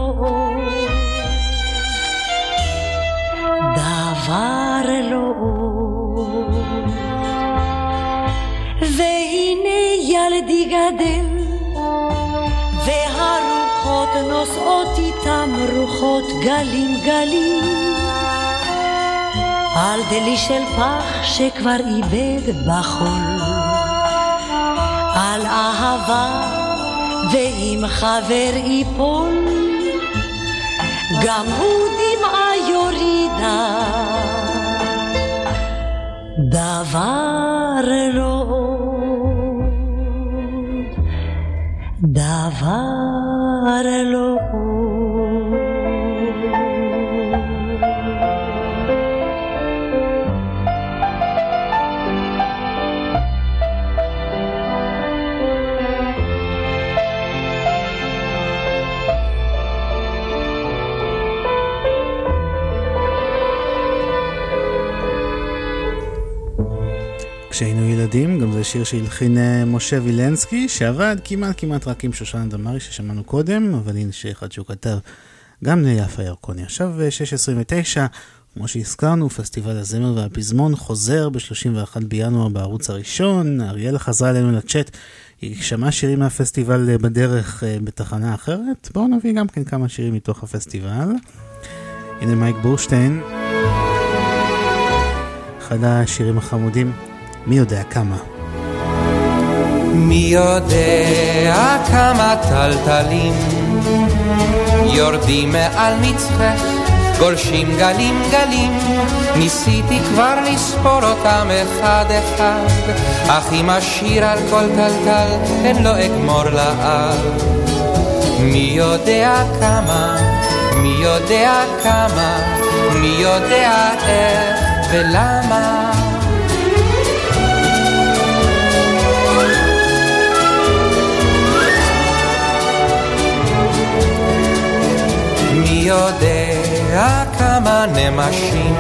דבר לא רוחות גלים גלים. על דלי של פח שכבר איבד בחול, על אהבה ואם חבר ייפול, גם הוא דמעה יורידה. דבר לא דבר זה שיר שהלחין אה, משה וילנסקי, שעבד כמעט כמעט רק עם שושנה דמארי ששמענו קודם, אבל הנה שיר אחד שהוא כתב גם ליפה ירקוני. עכשיו אה, 6.29, כמו שהזכרנו, פסטיבל הזמר והפזמון חוזר ב-31 בינואר בערוץ הראשון. אריאלה חזרה אלינו לצ'אט, היא שמעה שירים מהפסטיבל אה, בדרך אה, בתחנה אחרת. בואו נביא גם כן כמה שירים מתוך הפסטיבל. הנה מייק בורשטיין, אחד השירים החמודים, מי יודע כמה. מי יודע כמה טלטלים יורדים מעל מצחך, גולשים גלים גלים, ניסיתי כבר לספור אותם אחד אחד, אך אם אשיר על כל טלטל, הן לא אגמור לעד. מי יודע כמה, מי יודע כמה, מי יודע איך ולמה. יודע כמה נמשים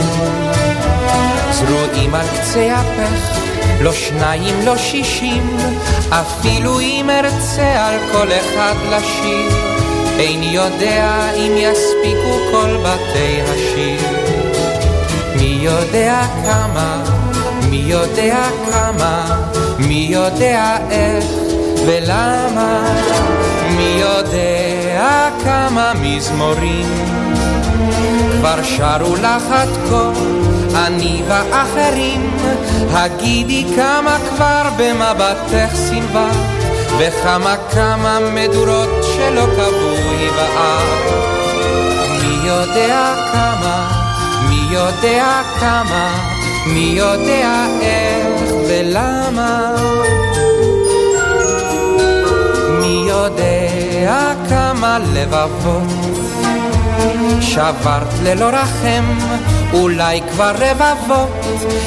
זרועים על קצה הפך, לא שניים, לא שישים, אפילו אם ארצה על כל אחד לשיר, איני יודע אם יספיקו כל בתי השיר. מי יודע כמה, מי יודע כמה, מי יודע איך ולמה, מי יודע כמה מזמורים כבר שרו לך עד כה, אני ואחרים, הגידי כמה כבר במבטך סנווה, וכמה כמה מדורות שלא קבעו היבער. מי יודע כמה, מי יודע כמה, מי יודע איך ולמה. מי יודע כמה לבבות. שברת ללא רחם, אולי כבר רבבות,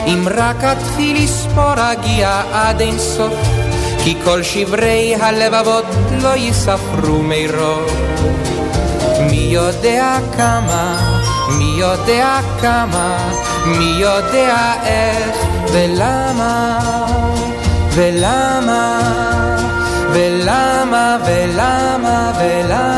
אם רק אתחיל לספור אגיע עד אין סוף, כי כל שברי הלבבות לא יספרו מרוב. מי יודע כמה, מי יודע כמה, מי יודע איך ולמה, ולמה, ולמה, ולמה, ולמה.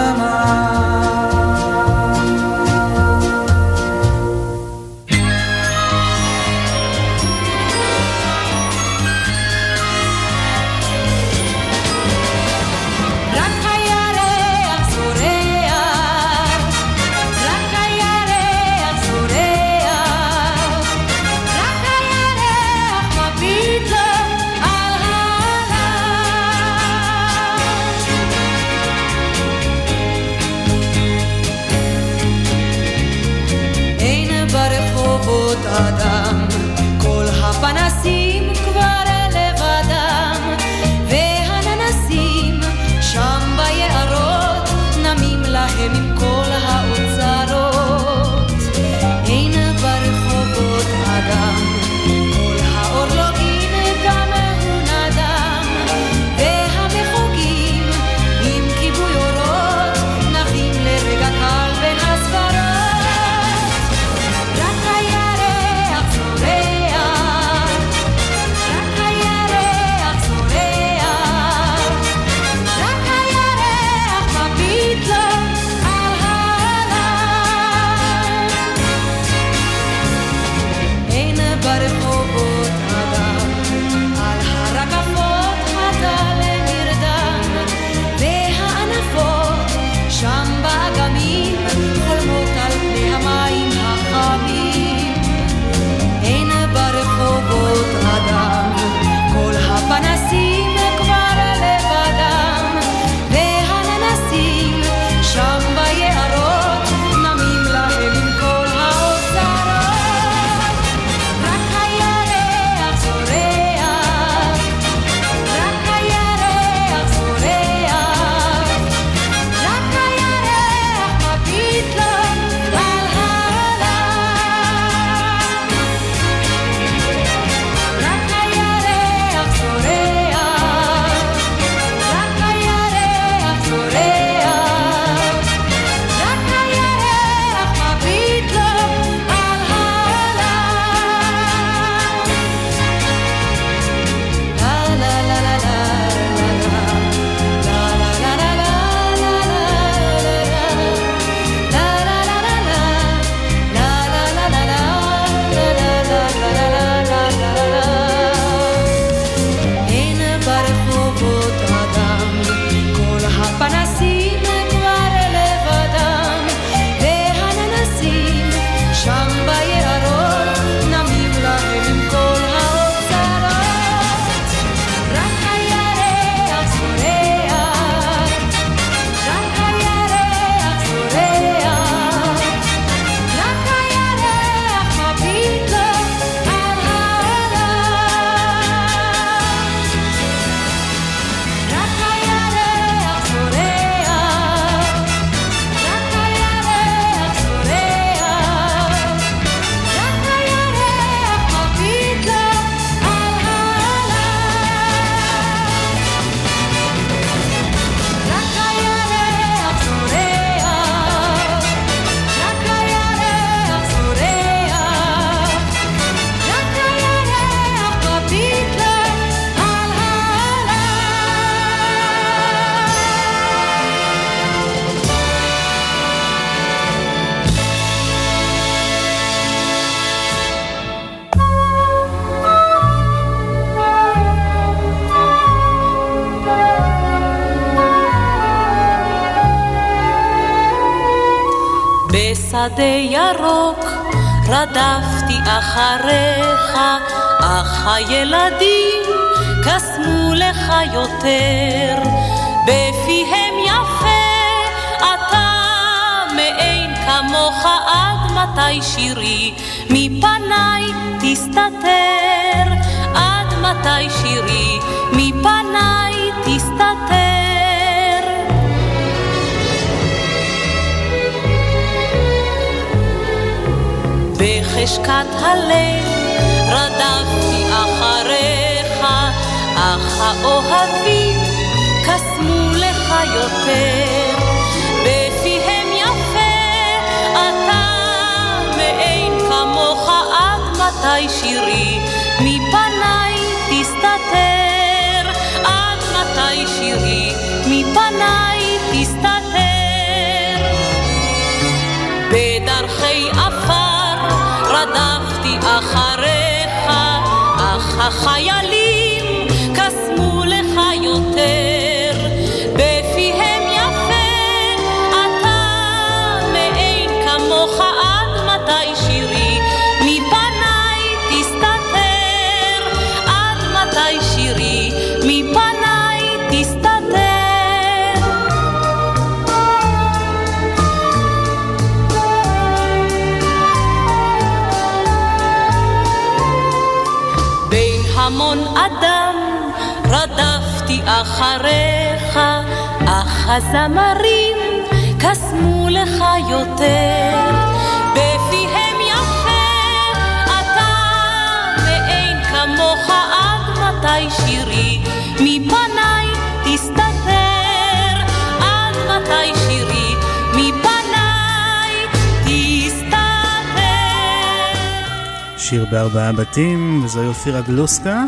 בשדה ירוק רדפתי אחריך, אך הילדים קסמו לך יותר, בפיהם יפה אתה מאין כמוך עד מתי שירי? מפניי תסתתר, עד מתי שירי? מפניי תסתתר. בחשכת הלב רדפתי אחריך, אך האוהבים קסמו לך יותר. בפיהם יפה אתה מאין כמוך עד מתי שירי מפניי תסתתר, עד מתי שירי מפניי תסתתר. בדרכי עפר רדפתי אחריך, אך החיילים אחריך, אך הזמרים קסמו לך יותר. בפיהם יפה אתה מאין כמוך עד מתי שירי מפניי תסתתר, עד מתי שירי מפניי תסתתר. שיר בארבעה בתים, וזוהי אופירה גלוסקה.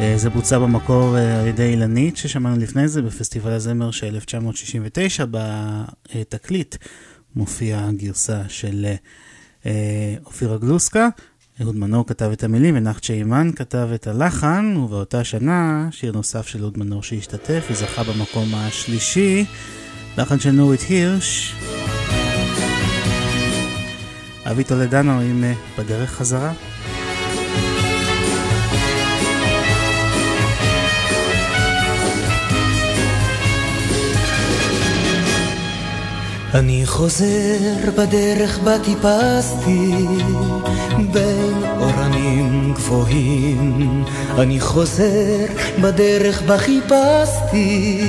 אה, זה בוצע במקור אה, על ידי אילנית, ששמענו לפני זה בפסטיבל הזמר של 1969. בתקליט מופיעה גרסה של אה, אופירה גלוסקה. אהוד מנור כתב את המילים ונחצ'ה אימן כתב את הלחן, ובאותה שנה שיר נוסף של אהוד מנור שהשתתף וזכה במקום השלישי, לחן של נורית הירש. אבי טולדנו עם אה, בדרך חזרה. אני חוזר בדרך בה טיפסתי בין אורנים גבוהים. אני חוזר בדרך בה חיפשתי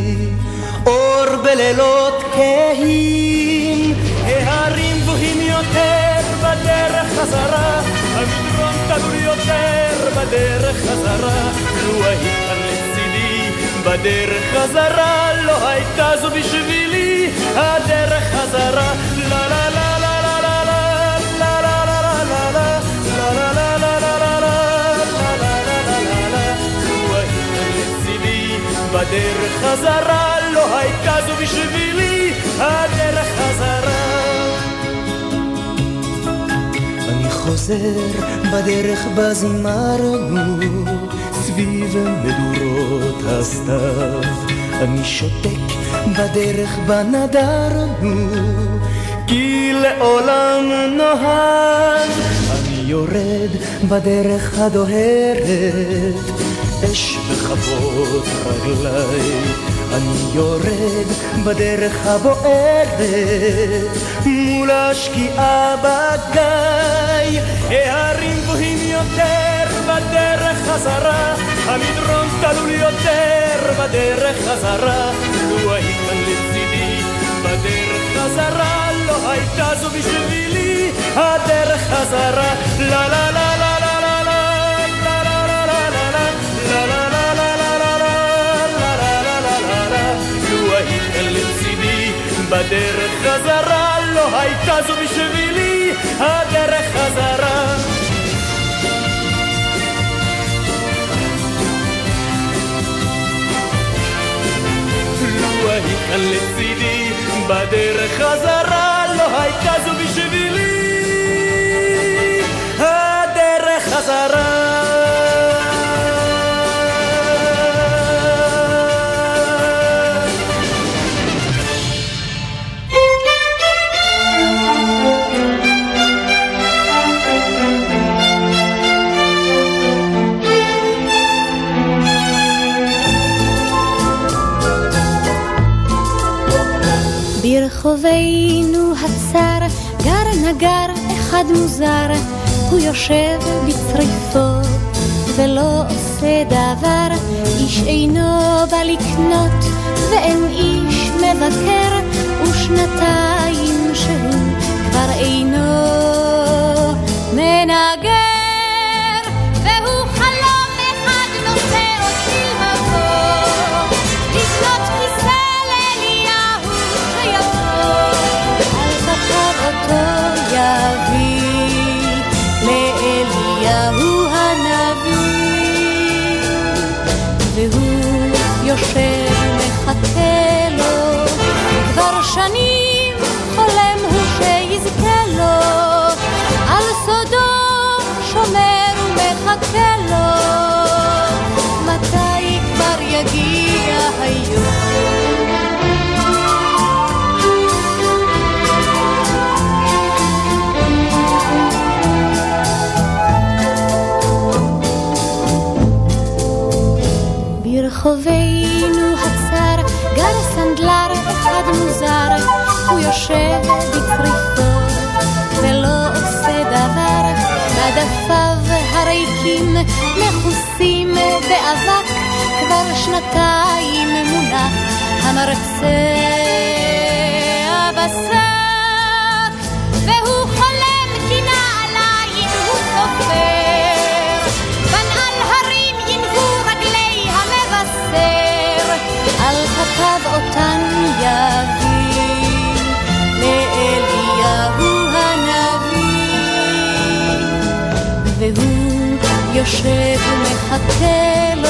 אור בלילות כהים. ההרים גבוהים יותר בדרך חזרה המדרון תלול יותר בדרך חזרה. לו היית כאן לצידי בדרך חזרה לא הייתה זו בשבילי הדרך חזרה, לה לה לה בדרך חזרה לא הייתה זו בשבילי הדרך חזרה. אני חוזר בדרך בה זימרנו סביב מדורות הסתיו אני שותק בדרך בה נדרנו כי לעולם נוהג. אני יורד בדרך הדוהרת אש בכבות רגליי אני יורד בדרך הבוערת מול השקיעה בגיא. ההרים גבוהים יותר בדרך חזרה המדרון תלול יותר בדרך חזרה והיכן לצידי בדרך חזרה לא הייתה זו בשבילי הדרך חזרה לה לה לה לה בדרך חזרה לא הייתה זו בשבילי הדרך לצידי בדרך חזרה לא הייתה מוזר, הוא יושב בצריפו ולא עושה דבר, איש אינו בא לקנות ואין איש מבקר, ושנתיים שהוא כבר אינו מנגר. ברחובינו הצר גר סנדלר אחד מוזר, הוא יושב בצריפו ולא עושה דבר, מדפיו הריקים מכוסים באבק, כבר שנתיים מונח המרצה הבשק, והוא יושב ומחכה לו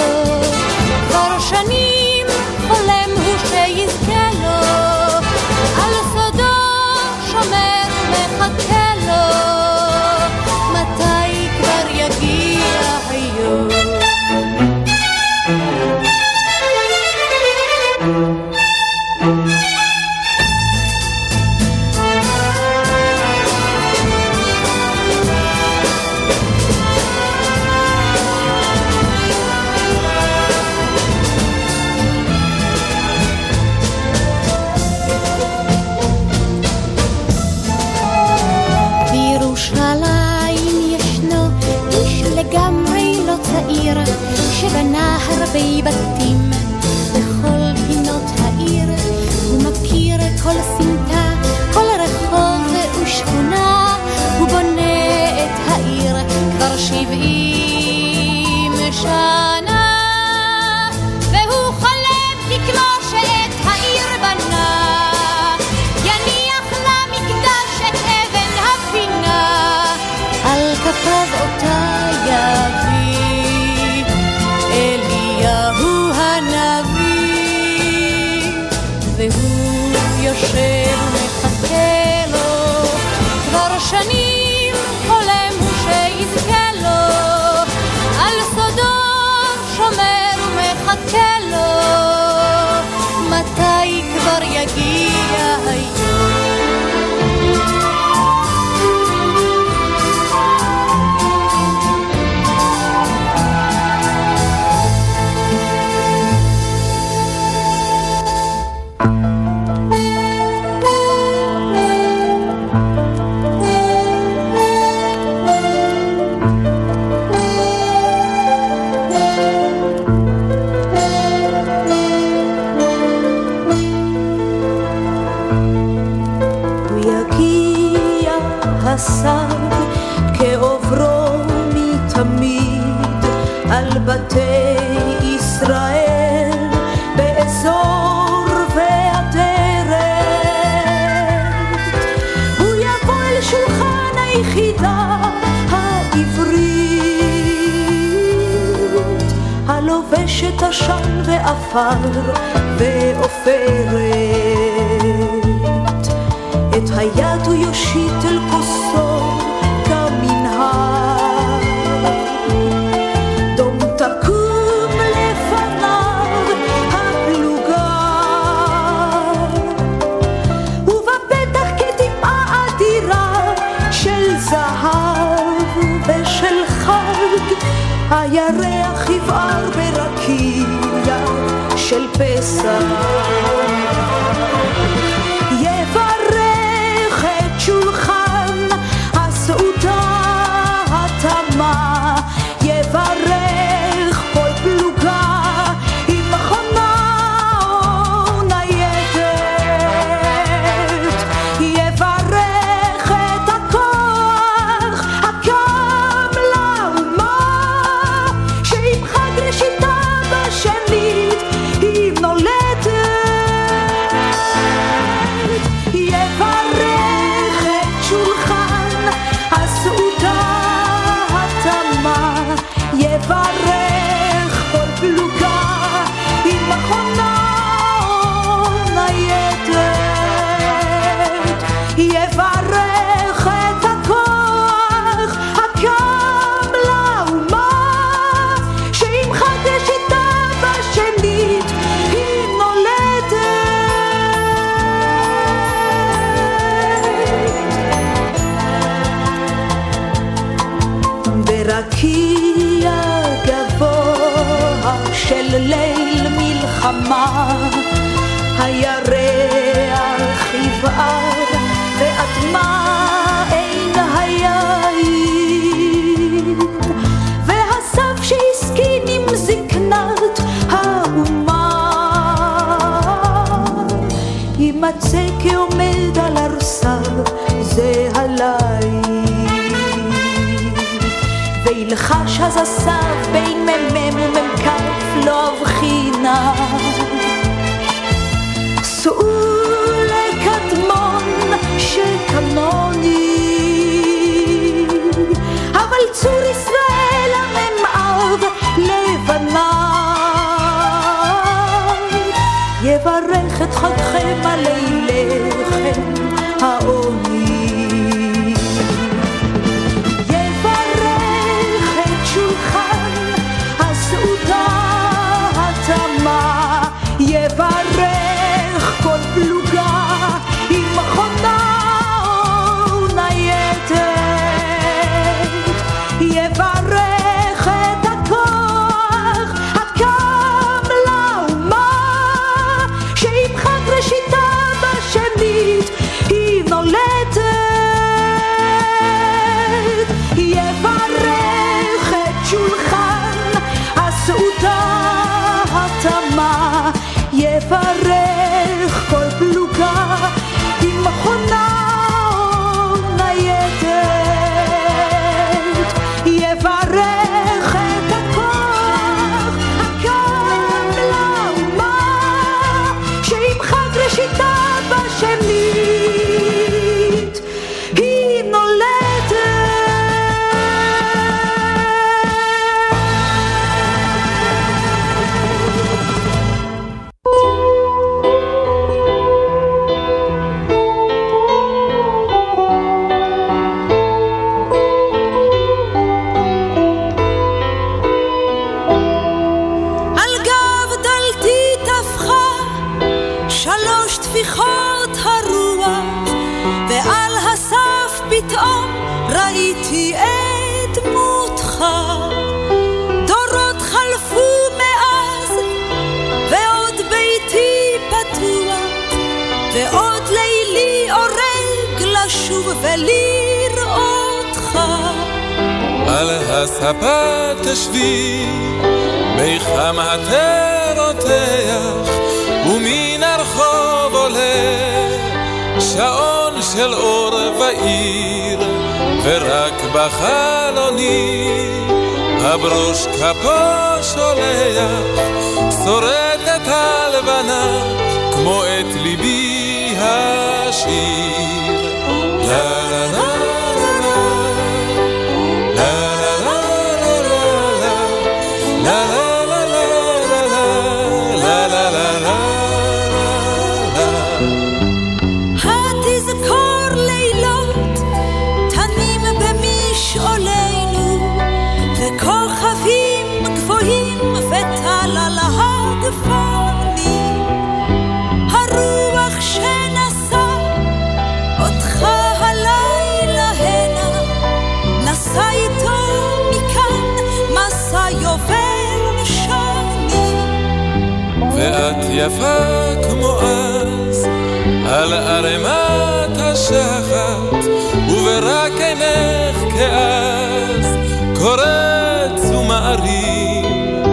הרבה בתים בכל פינות העיר, הוא מכיר כל סמטה, כל רחוב ושכונה, הוא בונה את העיר כבר שבעים שנה, והוא חולם כמו שאת העיר בנה, יניח למקדש את אבן הפינה, על כפיו עשן ועפר ועופרת את היד הוא יושיט אל כוסו ברקיע של וילחש אז הסף בין מ"מ ומ"כ לא אבחינה. סעו לקדמון שכמוני, אבל צור ישראל המ"אב לבנה. יברך את חגכם עלי בחלוני הברוש כפו שולח, שורדת הלבנה כמו את ליבי השיר. לה לה לה ואת יפה כמו אז, על ערימת השחת, וברק עינך כאז, קורץ ומערים,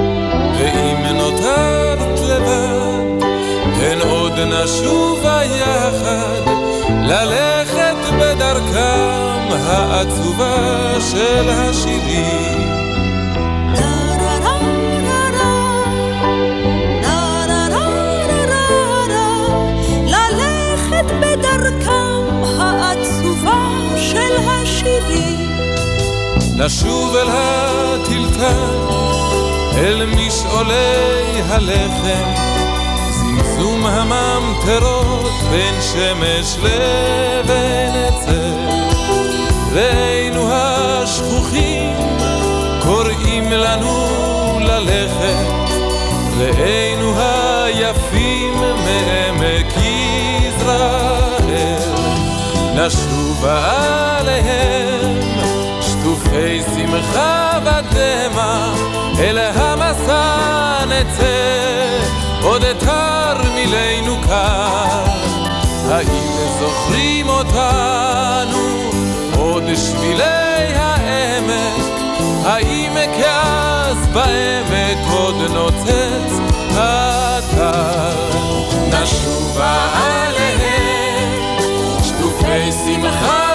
ואם נותרת לבד, הן עוד נשובה יחד, ללכת בדרכם העצובה של השירים. לשוב אל הטלטל, אל משעולי הלחם, זמזום הממטרות בין שמש לבין צל. ראינו השכוחים קוראים לנו ללכת, ראינו היפים מעמק יזרעאל, נשובה עליהם שטופי שמחה ודמע, אל המסע נצא, עוד תרמילנו כאן. האם זוכרים אותנו, עוד שבילי העמק, האם כאז בעמק עוד נוצץ הטל? נשובה עליהם, שטופי שמחה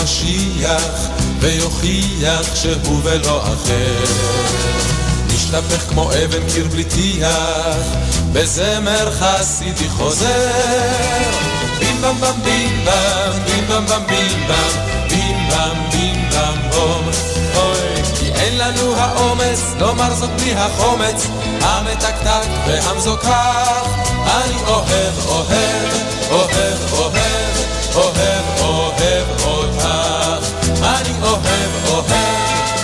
המשיח ויוכיח שהוא ולא אחר. נשתפך כמו אבן קיר בלי טיח, בזמר חסידי חוזר. בים בם בם בים בם, בים בם בם בים בם, בים בם בים בם בום. כי אין לנו האומץ לומר זאת בלי החומץ, המתקתק והמזוכח. אני אוהב, אוהב, אוהב, אוהב, אוהב, אוהב אוהב, אוהב,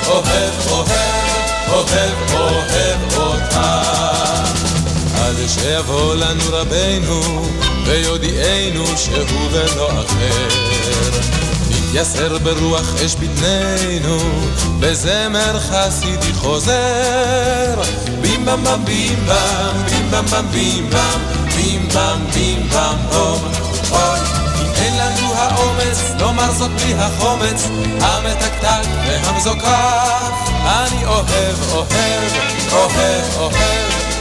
אוהב, אוהב, אוהב, אוהב אותך. עד שיבוא לנו רבנו, ויודיענו שהוא ולא אחר. נתייסר ברוח אש בטננו, בזמר חסידי חוזר. בים בם בם בים בם, בים בם בם בים בם, בים בום. אוי, אין לנו האומץ לומר זאת בלי החומץ, המתקתק והמזוכח. אני אוהב, אוהב, אוהב, אוהב,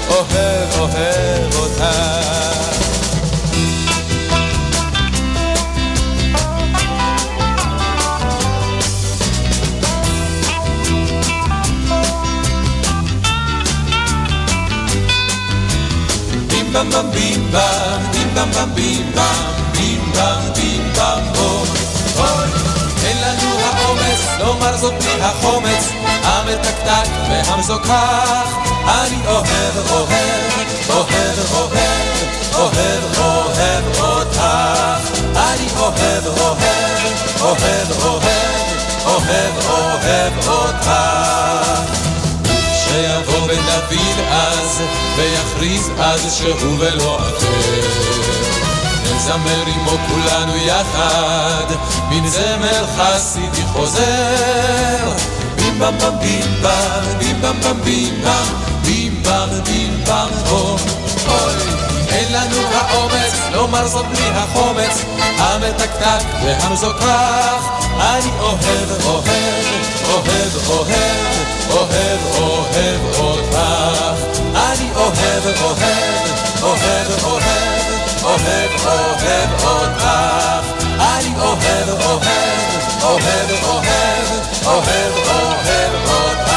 אוהב, אוהב אותך. bam bam bim bam, bim bam bam bim bam, bam bim bam בום. אוי, אין לנו האומץ לומר זאת בלי החומץ, המתקתק והמזוכח. אני אוהב, אוהב, אוהב, אוהב, אוהב, אוהב אותך. אני אוהב, אוהב, אוהב, אוהב, אוהב, אוהב אותך. שיבוא בן דוד אז, ויכריז אז שהוא ולא אחר. נזמר עמו כולנו יחד, מן זמר חסידי חוזר. בים בם בם בים בם, בים בם בם בים בם, בים בם בים בם בום. אוי, אין לנו האומץ לומר זאת בלי החומץ, המתקתק והמזוכח. אני אוהב, אוהב, אוהב, אוהב, אוהב, אוהב אותך. אני אוהב, אוהב, אוהב, אוהב, אוהב, אוהב אותך. אני אוהב, אוהב, אוהב, אוהב, אוהב, אוהב אותך.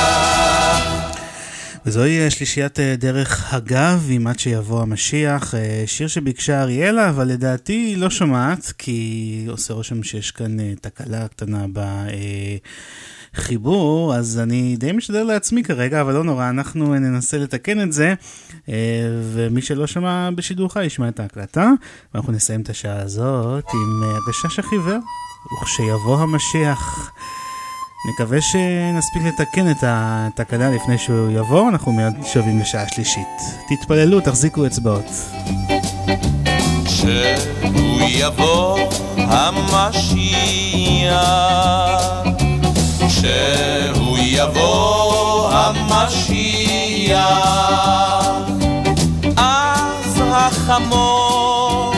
וזוהי שלישיית דרך הגב, עם עד שיבוא המשיח, שיר שביקשה אריאלה, אבל לדעתי היא לא שומעת, כי עושה רושם שיש כאן תקלה קטנה בחיבור, אז אני די משתדל לעצמי כרגע, אבל לא נורא, אנחנו ננסה לתקן את זה, ומי שלא שמע בשידור חי ישמע את ההקלטה, ואנחנו נסיים את השעה הזאת עם הגשש החיוור, וכשיבוא המשיח. נקווה שנספיק לתקן את התקלה לפני שהוא יבוא, אנחנו מיד שווים לשעה שלישית. תתפללו, תחזיקו אצבעות. כשהוא יבוא המשיח, כשהוא יבוא המשיח, אז החמור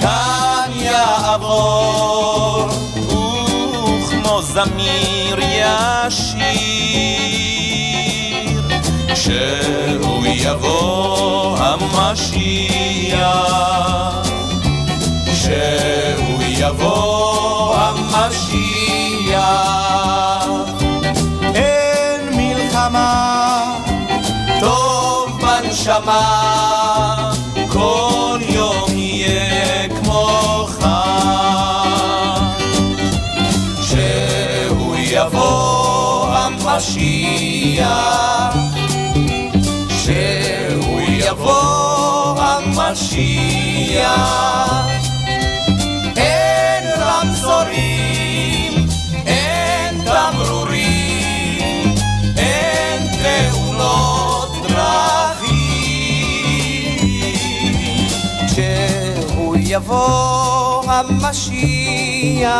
כאן יעבור, וכמו זמיר ישיר, כשהוא יבוא המשיח, כשהוא יבוא המשיח, חייו. אין מלחמה, טוב בנשמה, כל יום יהיה כמוך. שהוא יבוא המשיח, שהוא יבוא המשיח. יבוא המשיח,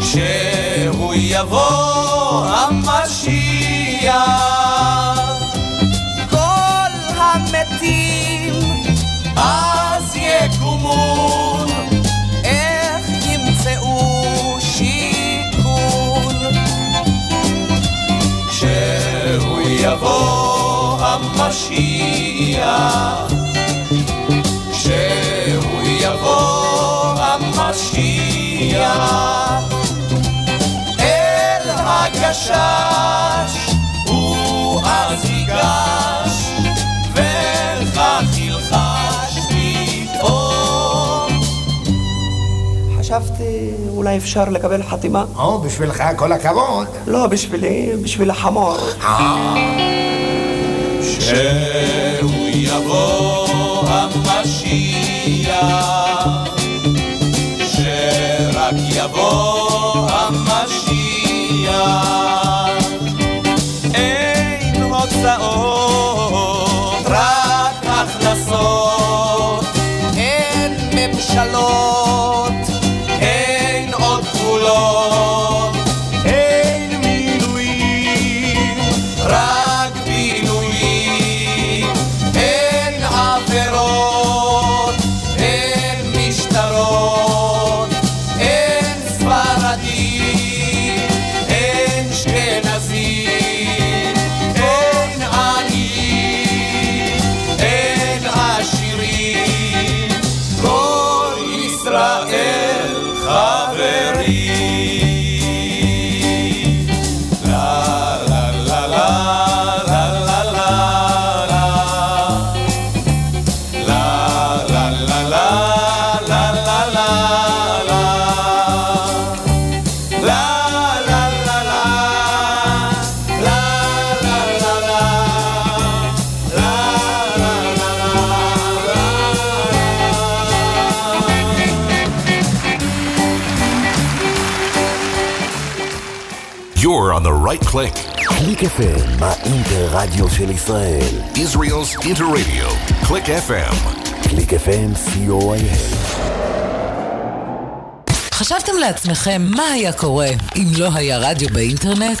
כשהוא יבוא המשיח, כל המתים אז? כשהוא יבוא המשיח, אל הגשש הוא אז ייגש, וכך ילחש פתאום. חשבתי, אולי אפשר לקבל חתימה? או, בשבילך כל הכבוד. לא, בשבילי, בשביל החמור. שהוא יבוא המשיח, שרק יבוא המשיח. אין הוצאות, רק הכנסות, אין ממשלות, right click. קליק FM, האינטר-רדיו של ישראל. Israel's Interradio. Click FM. קליק FM, co.il. חשבתם לעצמכם מה היה קורה אם לא היה רדיו באינטרנט?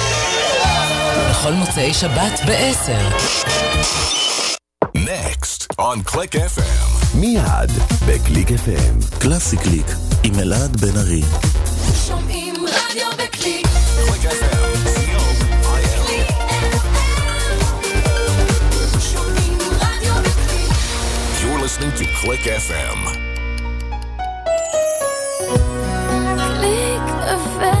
בכל מוצאי שבת ב-10. Next on Click FM. מיד בקליק FM. קלאסי קליק עם אלעד בן ארי. שומעים רדיו בקליק. Click FM. listening to Click FM. קליק FM.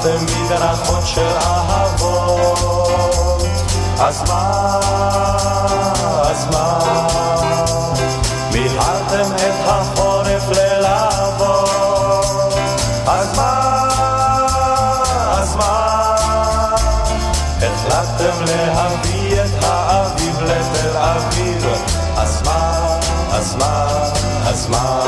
חיפשתם מדרכות של אהבות, אז מה, אז מה, מילאתם את החורף ללהבות, אז מה, אז מה, החלטתם להביא את האביב לתל אביב, אז מה, אז מה, אז מה?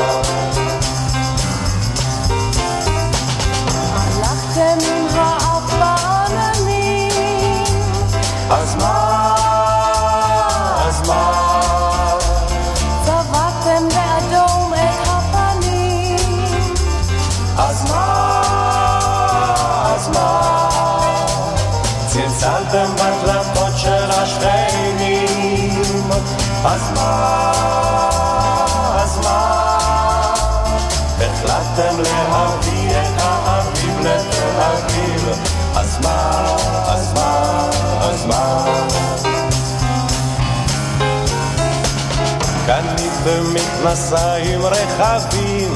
קניתם מכנסיים רחבים,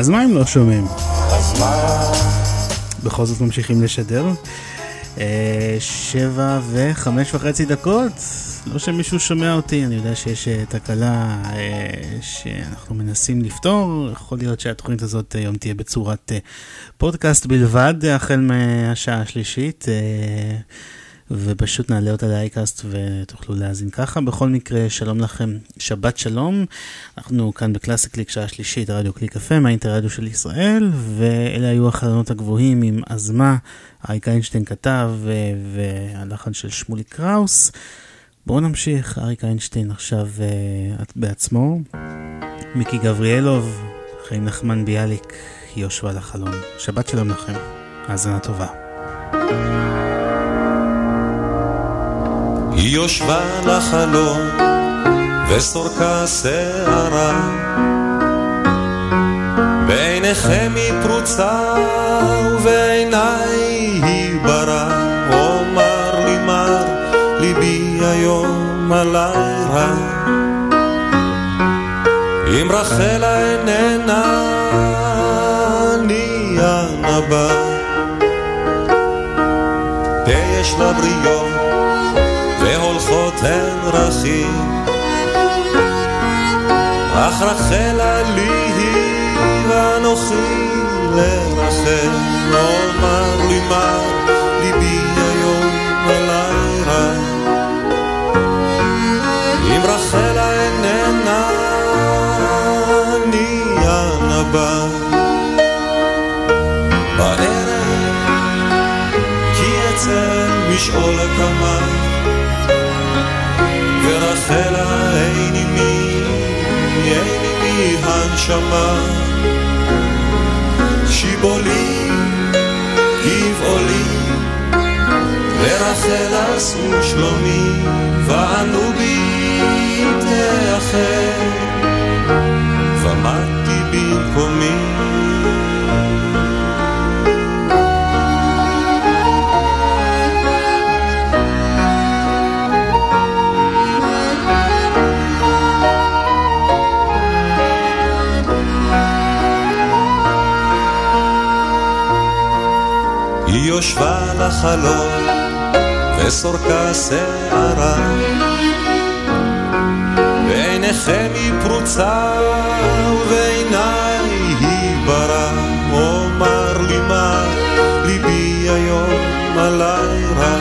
אז מה אם לא שומעים? אז מה? בכל זאת ממשיכים לשדר. אה, שבע וחמש וחצי דקות. לא שמישהו שומע אותי, אני יודע שיש אה, תקלה אה, שאנחנו מנסים לפתור. יכול להיות שהתוכנית הזאת היום תהיה בצורת פודקאסט בלבד, החל מהשעה השלישית. ופשוט נעלה אותה לאייקאסט ותוכלו להאזין ככה. בכל מקרה, שלום לכם, שבת שלום. אנחנו כאן בקלאסי קליק שעה שלישית, רדיו קליק FM, האינטרדיו של ישראל, ואלה היו החלונות הגבוהים עם אז מה, אריק איינשטיין כתב, והלחן של שמולי קראוס. בואו נמשיך, אריק איינשטיין עכשיו אה, בעצמו, מיקי גבריאלוב, חיים נחמן ביאליק, היא יושבה לחלון. שבת שלום לכם, האזנה טובה. היא יושבה לחלום וסורקה שערה. בעיניכם היא פרוצה ובעיניי היא ברא אומר לי מר ליבי היום עלי רע אם רחלה איננה אני הנבא. יש לה בריות לרחים. אך רחלה לי היא ואנוכי לרחל, אומר לי מה ליבי היום עלי רע. אם רחלה איננה, אני הנבא. בערב, כי אצל משעול הקמה הנשמה שיבולים, גבעולים, לרחל עשו שלומי, וענו בי תאחר, ומדתי במקומי לחלום וסורקה שערה בעיניכם היא פרוצה ובעיניי היא ברא אומר לי מה ליבי היום עלי רע.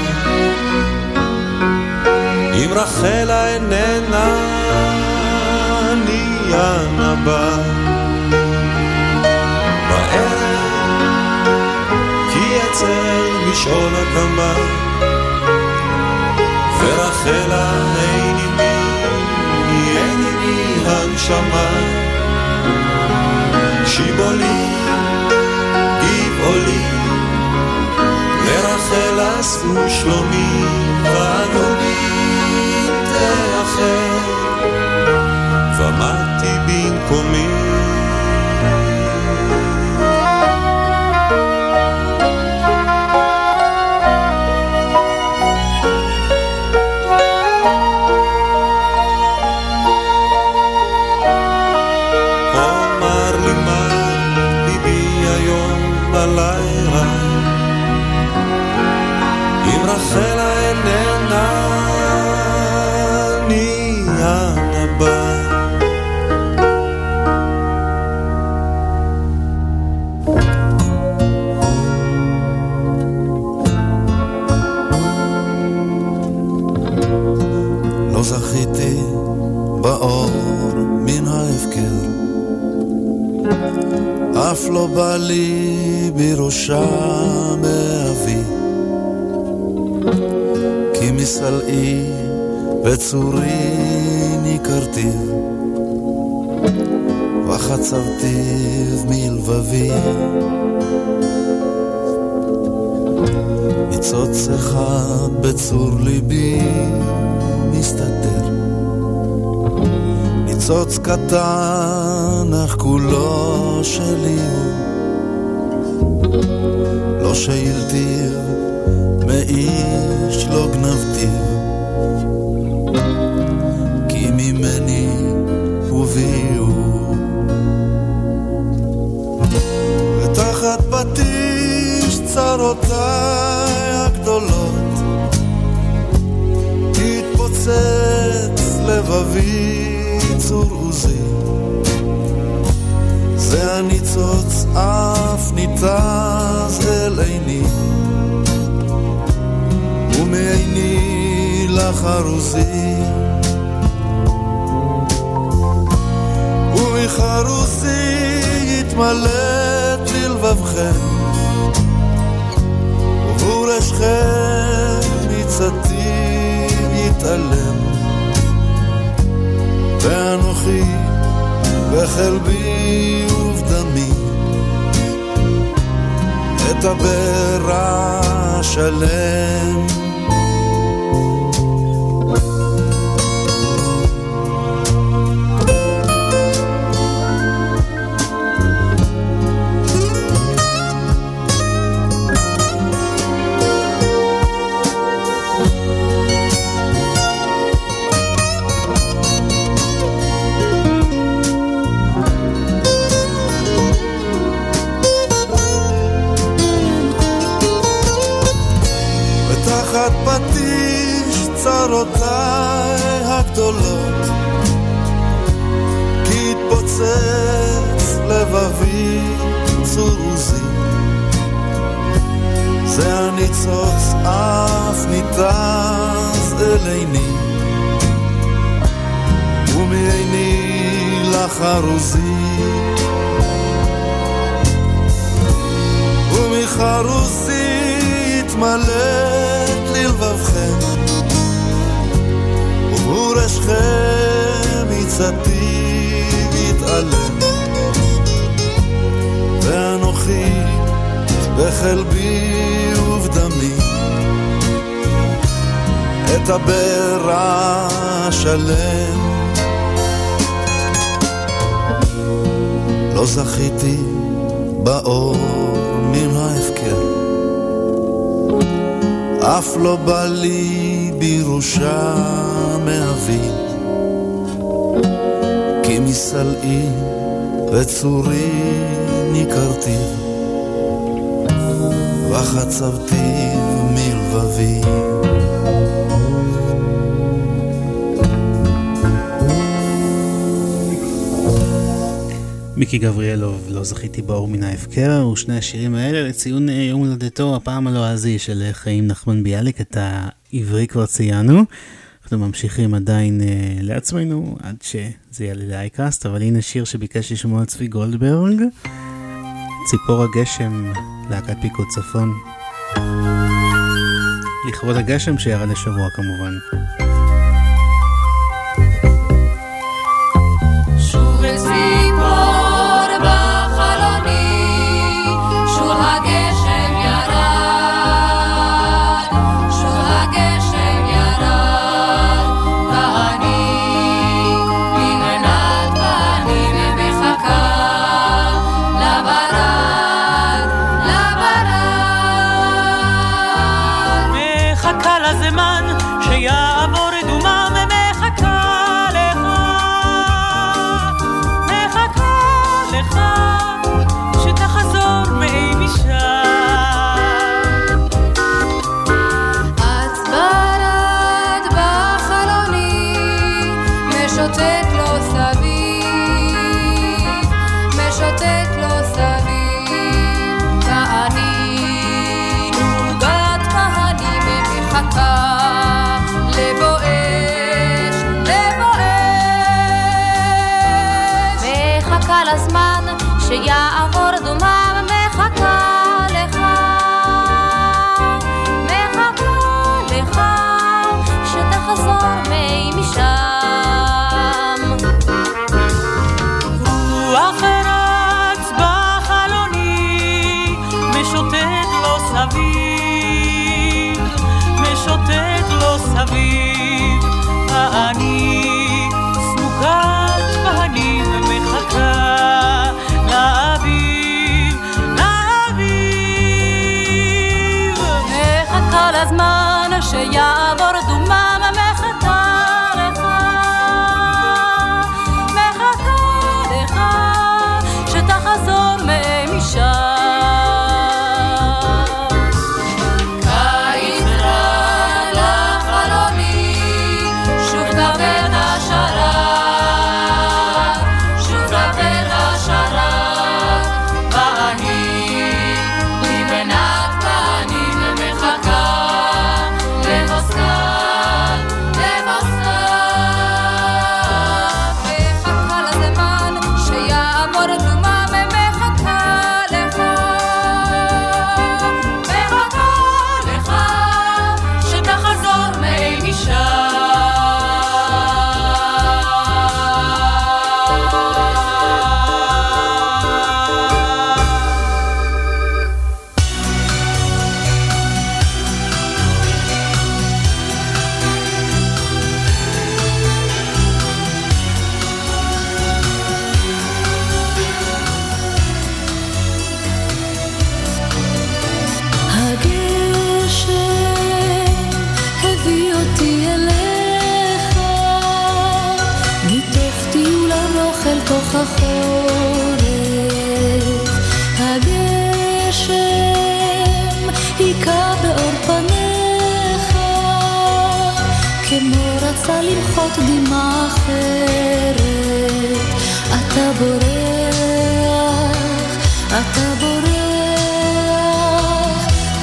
אם רחלה איננה אני הנבא משעון הקמה ורחלה אין עימי, אין עימי הנשמה. שיבולי, גבעולי לרחל עשו שלומי ואנו לא בא לי בראשה מאבי, כי מסלעי וצורי ניכרתיו, וחצבתיו מלבבי. ניצוץ אחד בצור ליבי מסתתר, ניצוץ קטן אך כולו שלי. הוא, לא שאילתיו, מאיש לא גנבתיו, כי ממני הביאו. ותחת פטיש צרותיי הגדולות, התפוצץ לבבי ניתז אל עיני ומעיני לחרוזי ומחרוזי יתמלאת ללבבכם ובורשכם מצתי יתעלם. ואנוכי בחלבי ובדמי אדבר השלם צרותיי הגדולות, כי התפוצץ לבבי צור עוזי. זה הניצוץ אף ניתז אל עיני, ומעיני לחרוזי. ומחרוזי יתמלא ללבבכם ורשכם מצאתי יתעלם ואנוכי בחלבי ובדמי. הסתבר השלם. לא זכיתי באור מן ההפקר, אף לא בא לי בירושה מאבי, כי מסלעי וצורי ניכרתי, וחצבתי מלבבי. מיקי גבריאלוב, לא זכיתי באור מן ההפקר, ושני השירים האלה לציון יום הולדתו, הפעם הלועזי של חיים נחמן ביאליק, את העברי כבר ציינו. אנחנו ממשיכים עדיין uh, לעצמנו עד שזה יעלה לאייקאסט, אבל הנה שיר שביקש לשמוע צבי גולדברג, ציפור הגשם, להקת פיקוד צפון. לכבוד הגשם שירד השבוע כמובן. אחרת. אתה בורח, אתה בורח,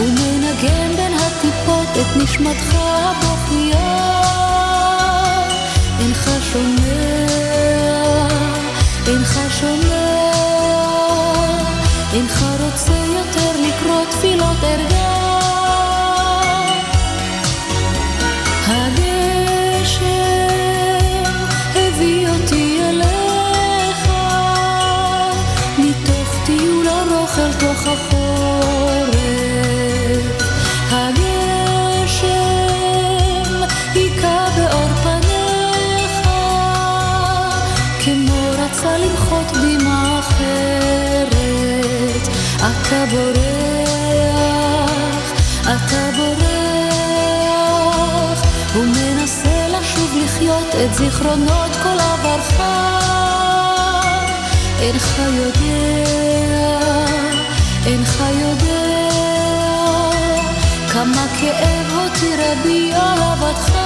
ומנגן בין הטיפות את נשמתך זיכרונות כל עברך, אינך יודע, אינך יודע, כמה כאב אותי רבי אהבתך.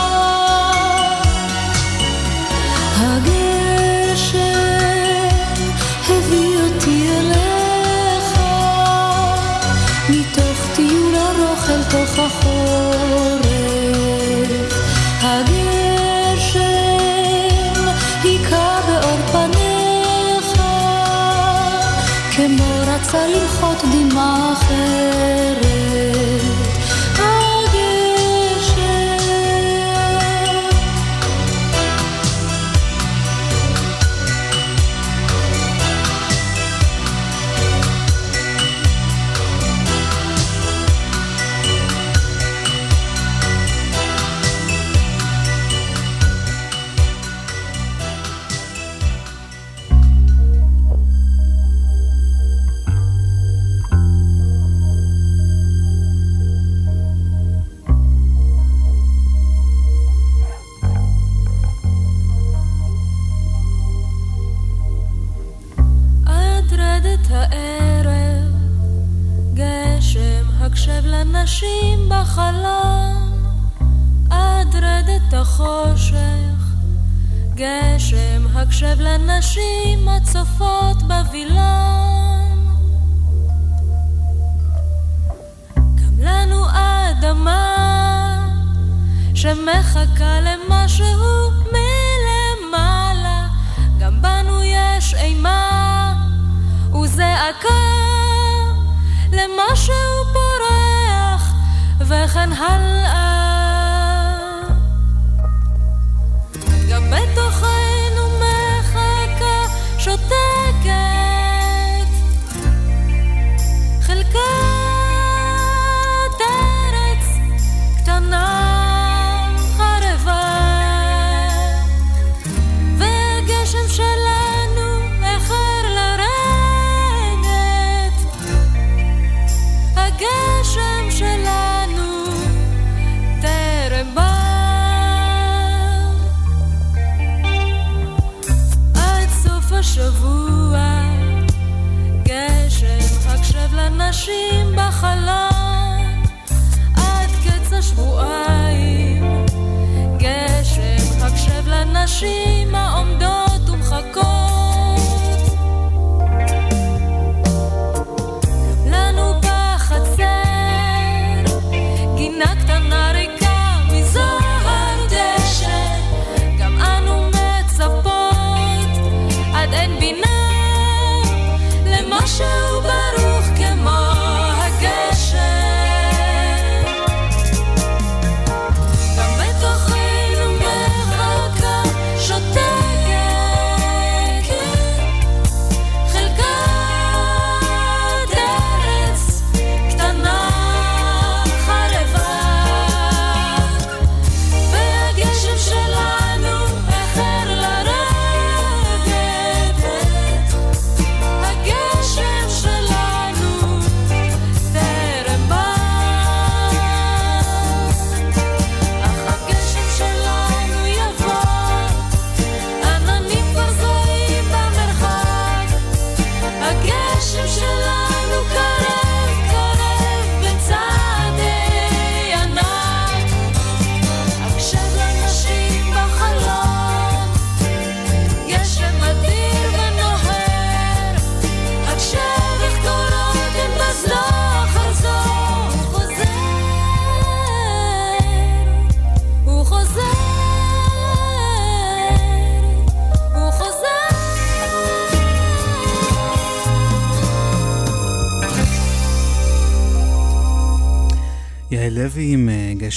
למחות דמעה אחרת.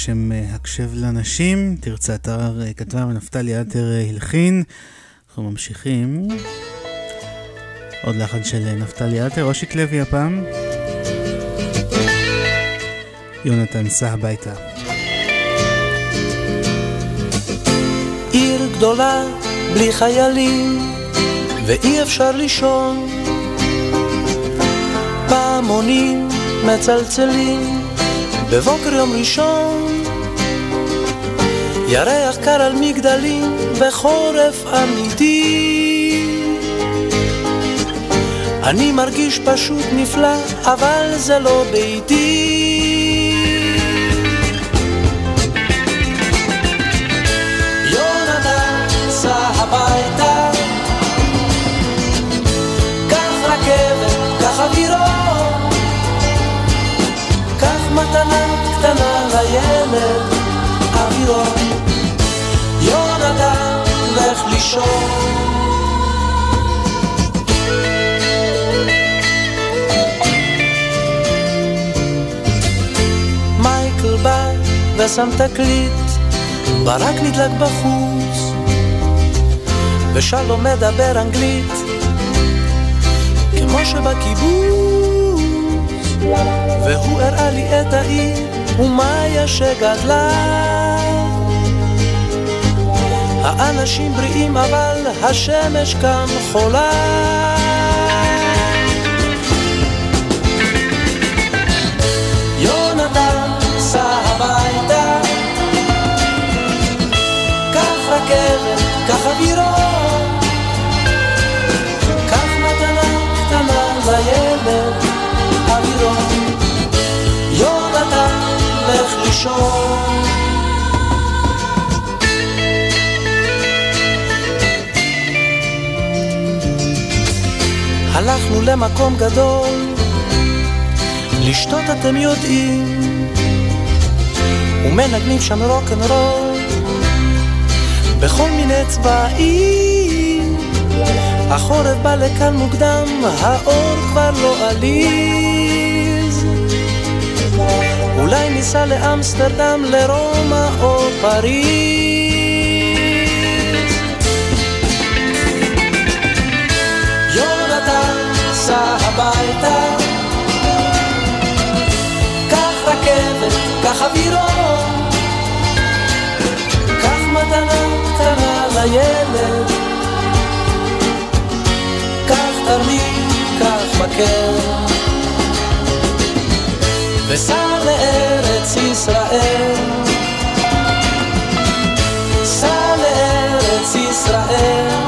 אה, אה, הקשב לנשים, תרצה אתר אה, כתבה ונפתלי אטר הלחין. אנחנו ממשיכים. עוד לחן של נפתלי אטר, אושיק לוי הפעם. יונתן סע הביתה. עיר גדולה בלי חיילים ואי אפשר לישון פעמונים מצלצלים בבוקר יום ראשון ירח קר על מגדלים וחורף אמיתי. אני מרגיש פשוט נפלא אבל זה לא ביתי. יונתן סע הביתה. קח רכבת, קח אווירון קח מתנה קטנה לילד לך לישון. מייקל בא ושם תקליט ברק נדלק בחוץ ושלום מדבר אנגלית כמו שבקיבוץ והוא הראה לי את העיר ומאיה שגדלה האנשים בריאים אבל השמש כאן חולה. יונתן סע הביתה. קח רכבת, קח אווירון קח מתנה קטנה לילד אווירון יונתן לך לישון הלכנו למקום גדול. לשתות אתם יודעים ומנגנים שם רוקנרול בכל מיני צבעים החורף בא לכאן מוקדם, האור כבר לא עליז. אולי ניסע לאמסטרדם, לרומא או פריז הביתה קח רכבת, קח אווירון. קח מתנה קטנה לילד. קח תרמיל, קח מקל וסע לארץ ישראל. סע לארץ ישראל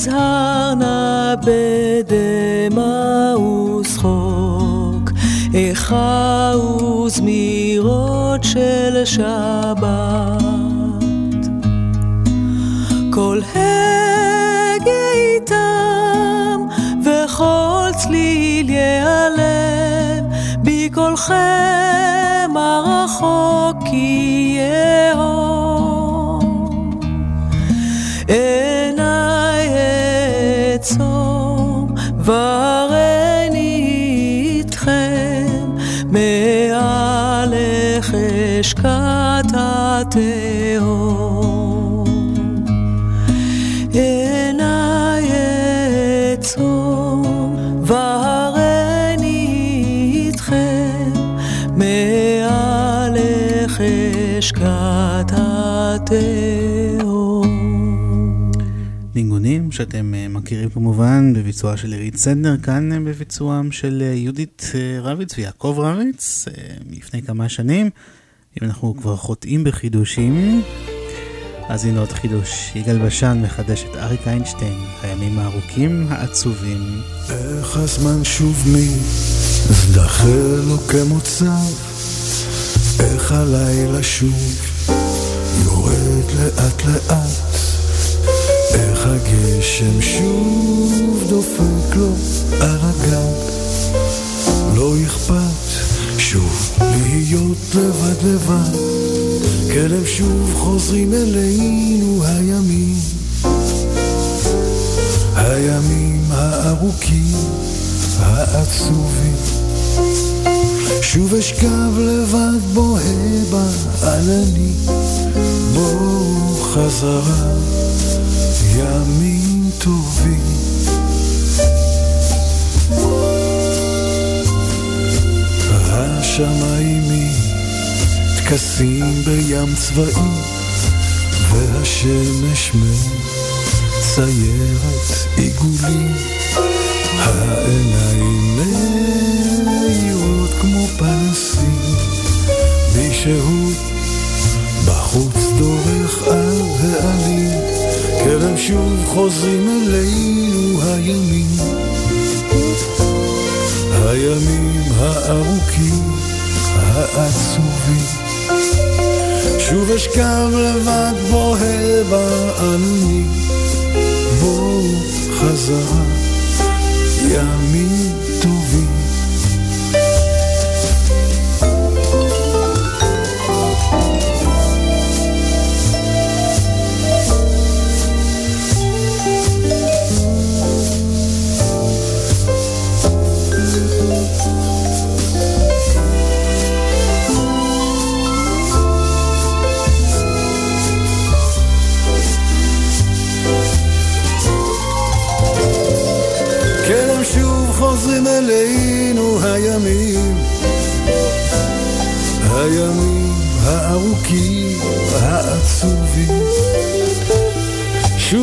תזהרנה בדמע ושחוק, איכה וזמירות של שבת. שאתם אה, מכירים כמובן בביצועה של עירית סנדנר, כאן אה, בביצועם של אה, יהודית רביץ ויעקב רביץ לפני כמה שנים. אם אנחנו כבר חוטאים בחידושים, אז הנה עוד חידוש. יגאל בשן מחדש את אריק איינשטיין, הימים הארוכים העצובים. איך הזמן שוב מזדחל לו כמוצב, איך הלילה שוב יורד לאט לאט, איך הגשם שוב דופק לו על הגב, לא אכפת שוב להיות לבד לבד, כלב שוב חוזרים אלינו הימים. הימים הארוכים, העצובים. שוב אשכב לבד בוהה בענני, בואו חזרה, ימים טובים. השמיים טקסים בים צבעים, והשמש מציירת עיגולים. העיניים מאירות כמו פנסים, בשהות כרם שוב חוזרים אלינו הימים, הימים הארוכים, העצובים. שוב אשכב לבד בוהה בעננים, בואו חזרה ימים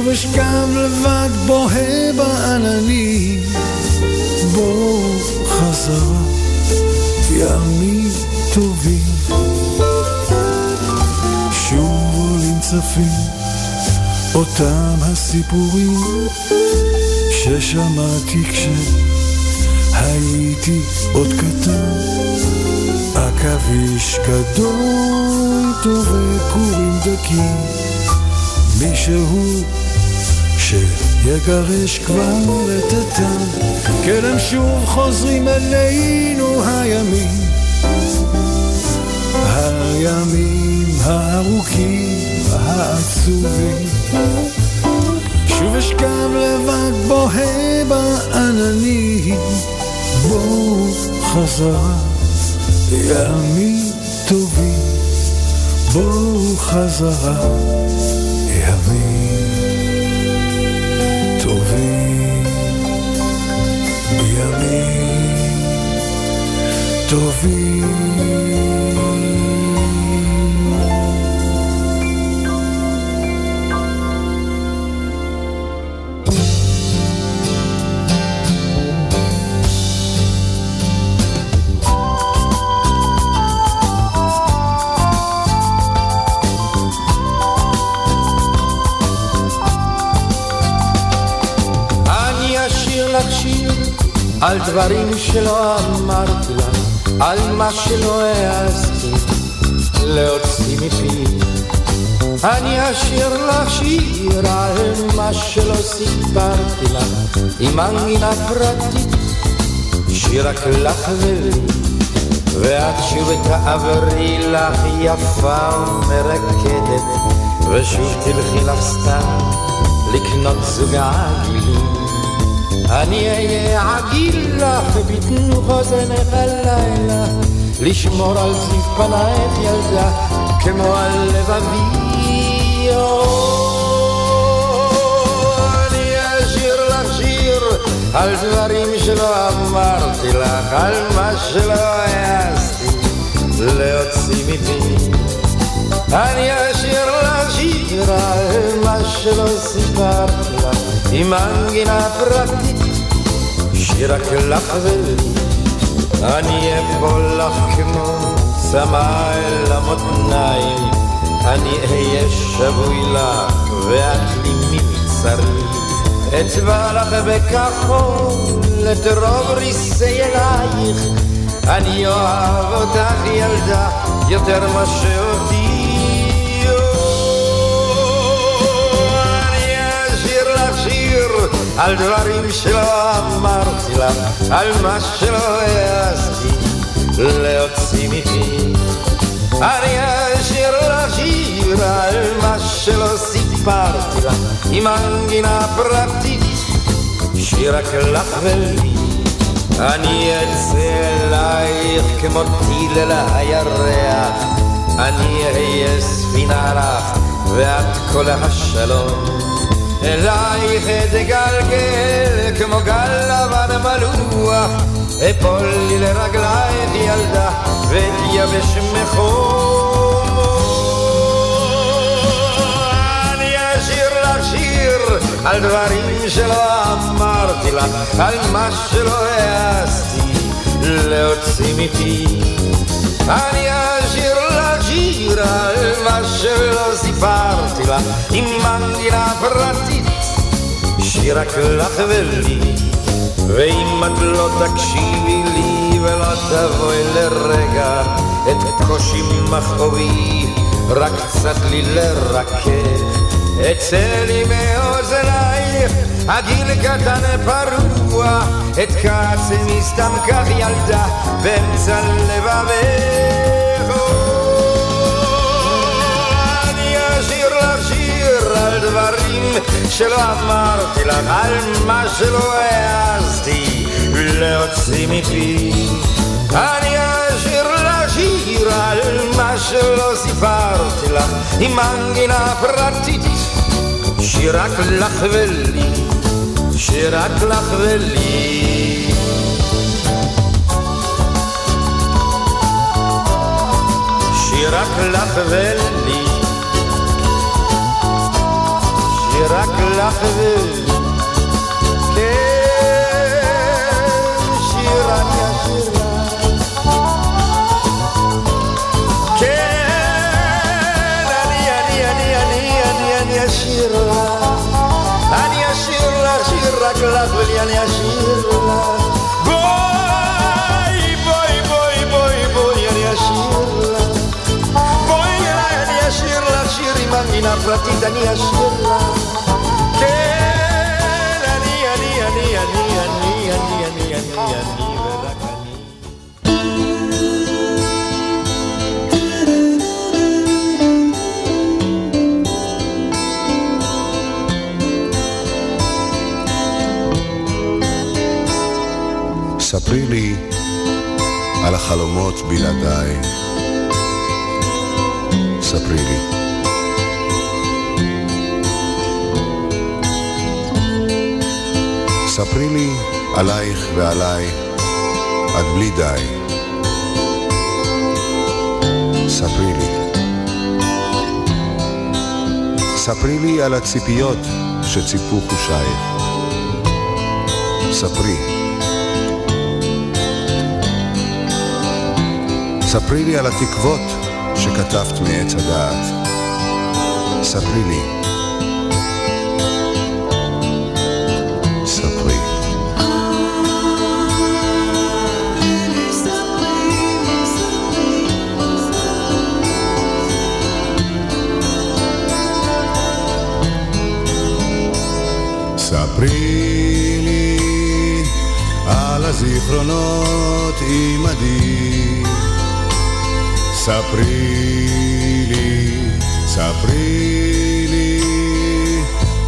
שוב אשכב לבד בוהה בעננים, בואו חזרה, ימים טובים. שוב עולים צפים, אותם הסיפורים ששמעתי כשהייתי עוד קטן. עכביש גדול טוב וכורים דקים, מישהו שיגרש כבר את התם, כן הם שוב חוזרים אלינו הימים, הימים הארוכים העצובים. שוב אשכב לבד בוהה בעננים, בואו חזרה ימים טובים, בואו חזרה על דברים שלא אמרתי לך, על מה שלא העזתי להוציא מפי. אני אשיר לך שיר על מה שלא סיפרתי לך, עם מנגינה פרטית, שיר רק לך ולי. ואת שוב תעברי לך יפה ומרקדת, ושוב תלכי לך סתם לקנות זוג עגילים. אני אהיה עגיל לך בתנוחות עיניך הלילה, לשמור על זיו פנייך ילדה, כמו על לבבי. אני אשיר לך שיר על דברים שלא אמרתי לך, על מה שלא העזתי להוציא מפי. אני אשיר לך שיר על מה שלא סיפרתי לך, עם מנגינה פרטית, שיר רק לך ולי. אני אפול לך כמו צמא אל המותניים, אני אהיה שבוי לך ואת לי מבצרי. אצבע לך בכחול את רוב ריסי אלייך, אני אוהב אותך ילדה יותר מאשר על דברים שלא אמרתי לך, על מה שלא העזתי להוציא מפי. אני אשיר לך שיר על מה שלא סיפרתי לך, עם מנגינה פרטית, שיר רק לך ולי. אני אצא אלייך כמו טיל אל הירח, אני אהיה ספינה לך ואת כל השלום. אלייך אתגלגל כמו גל לבן מלוח, אפול לי לרגלייך ילדה ואתייבש מחום. אני אשיר לך שיר על דברים שלא אמרתי לך, על מה שלא העזתי להוציא מפי. אני אשיר לך שיר על מה שלא סיפרתי לך, עם מנגינה פרטית, שיר רק לך ולי. ואם את לא תקשיבי לי ולא תבואי לרגע את קושי מכאובי, רק קצת לי לרכך. אצא לי מאוזנייך, הגיל קטן פרוע, את כעצמי סתם כך ילדה, באמצע לבבך. אני אשיר לך שיר על דברים שלא אמרתי לך, על מה שלא העזתי להוציא מפי. אני אשיר לך שיר על מה שלא סיפרתי לך, עם מנגינה פרטית, שרק לך ולי, שרק לך ולי. שרק לך ולי, שרק לך ולי. male a șirla Boi, boi, boi, boi, boi, a șirla Boi, a și rimani na pratita ni ספרי לי על החלומות בלעדיי. ספרי לי. ספרי לי עלייך ועליי עד בלי די. ספרי לי. ספרי לי על הציפיות שציפו חושייך. ספרי. ספרי לי על התקוות שכתבת מעץ הדעת. ספרי לי. ספרי. ספרי לי על הזיכרונות עימדי ספרי לי, ספרי לי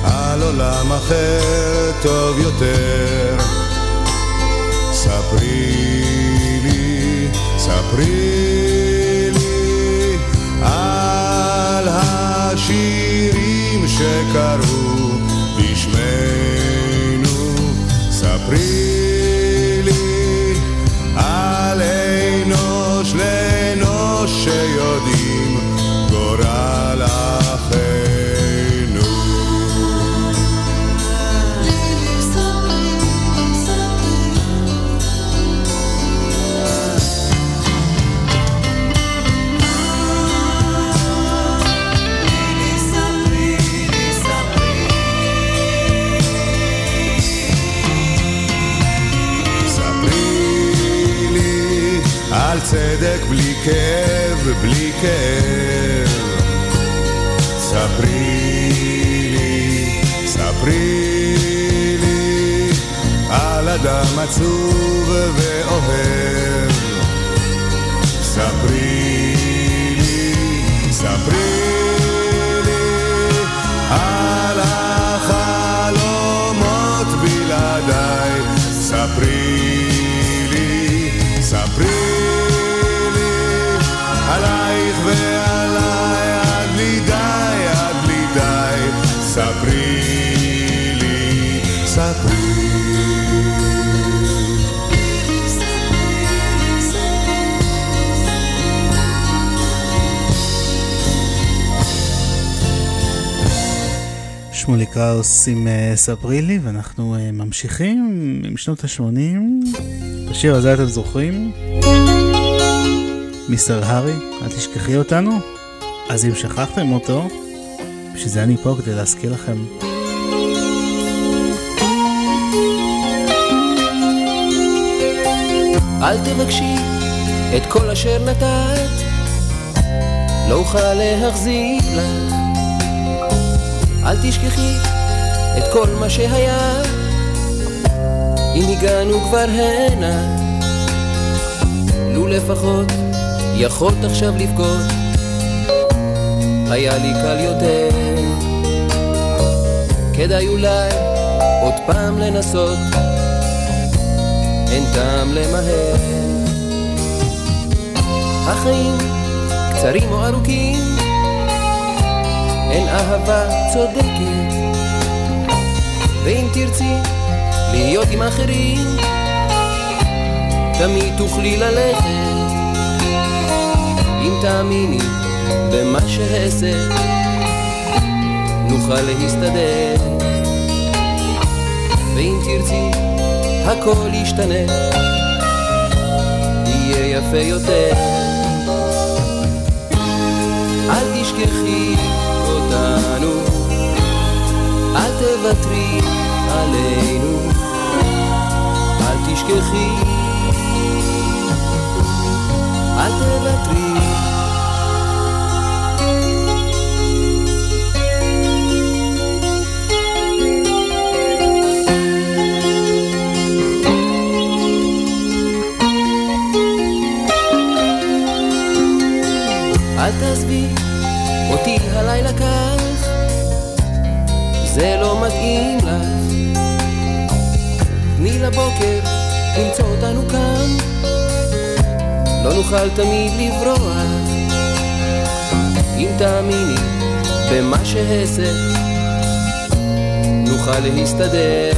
על עולם אחר טוב יותר. ספרי לי, ספרי לי על השירים שקראו בשמנו. ספרי כאב, בלי כאב. ספרי לי, ספרי לי על אדם עצוב ואוהב. ספרי קראוס עם אה, ספרי לי, ואנחנו אה, ממשיכים עם שנות ה-80. את השיר הזה אתם זוכרים? מיסטר הארי, אל תשכחי אותנו. אז אם שכחתם אותו, בשביל זה אני פה כדי להזכיר לכם. אל תבקשי את כל אשר נתת, לא אוכל להחזיר לך. אל תשכחי את כל מה שהיה, אם הגענו כבר הנה. לו לפחות יכולת עכשיו לבכות, היה לי קל יותר. כדאי אולי עוד פעם לנסות, אין טעם למהר. החיים קצרים או ארוכים, אין אהבה צודקת. ואם תרצי להיות עם אחרים, תמיד תוכלי ללכת. אם תאמיני במה שאעשה, נוכל להסתדר. ואם תרצי, הכל ישתנה, יהיה יפה יותר. אל תשכחי אותנו, אל תוותרי עלינו, אל תשכחי, אל תוותרי. אל תעזבי אותי הלילה כך, זה לא מתאים לך. תני לבוקר למצוא אותנו כאן, לא נוכל תמיד לברוח. אם תאמיני במה שאעשה, נוכל להסתדר.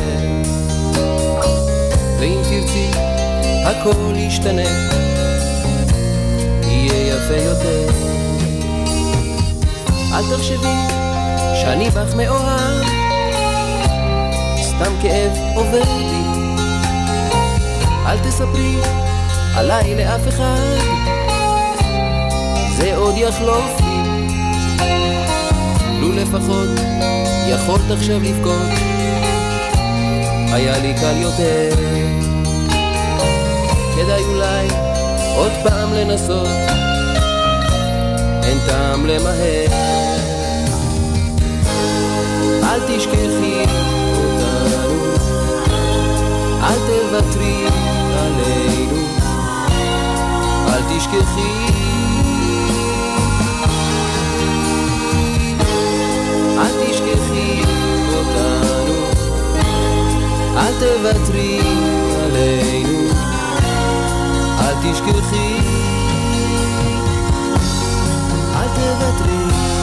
ואם תרצי, הכל ישתנה, יהיה יפה יותר. אל תחשבי שאני בך מאוהב, סתם כאב עובר לי. אל תספרי עליי לאף אחד, זה עוד יחלוף לי. לו לפחות יכולת עכשיו לבכות, היה לי קל יותר. כדאי אולי עוד פעם לנסות, אין טעם למהר. אל תשכחי אותנו, אל תוותרי עלינו, אל תשכחי. אל תשכחי אותנו, אל תוותרי עלינו, אל תשכחי. אל תוותרי.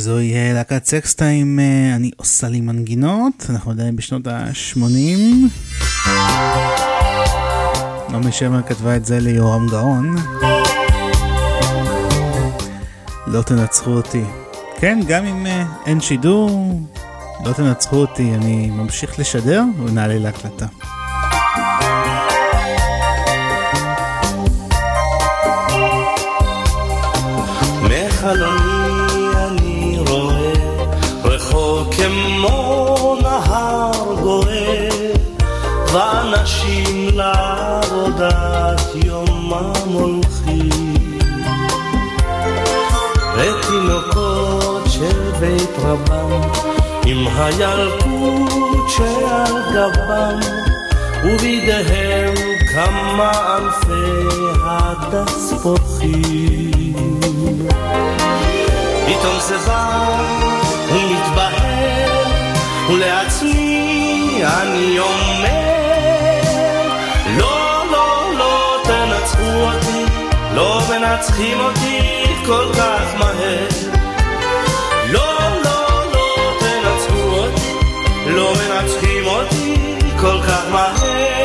וזוהי להקת סקסטה עם אה, אני עושה לי מנגינות, אנחנו עדיין בשנות ה-80. נעמי שמר כתבה את זה ליורם גאון. לא תנצחו אותי. כן, גם אם אה, אין שידור, לא תנצחו אותי, אני ממשיך לשדר ונעלה להקלטה. ואנשים לעבודת יומם הולכים ותינוקות של בית רבם עם הילקוט שעל גבם ובידיהם כמה אלפי הדס פורחים פתאום זה בא ומתבהר ולעצמי אני אומר תנצחו אותי לא מנצחים אותי כל כך מהר. לא, לא, לא תנצחו אותי לא מנצחים אותי כל כך מהר.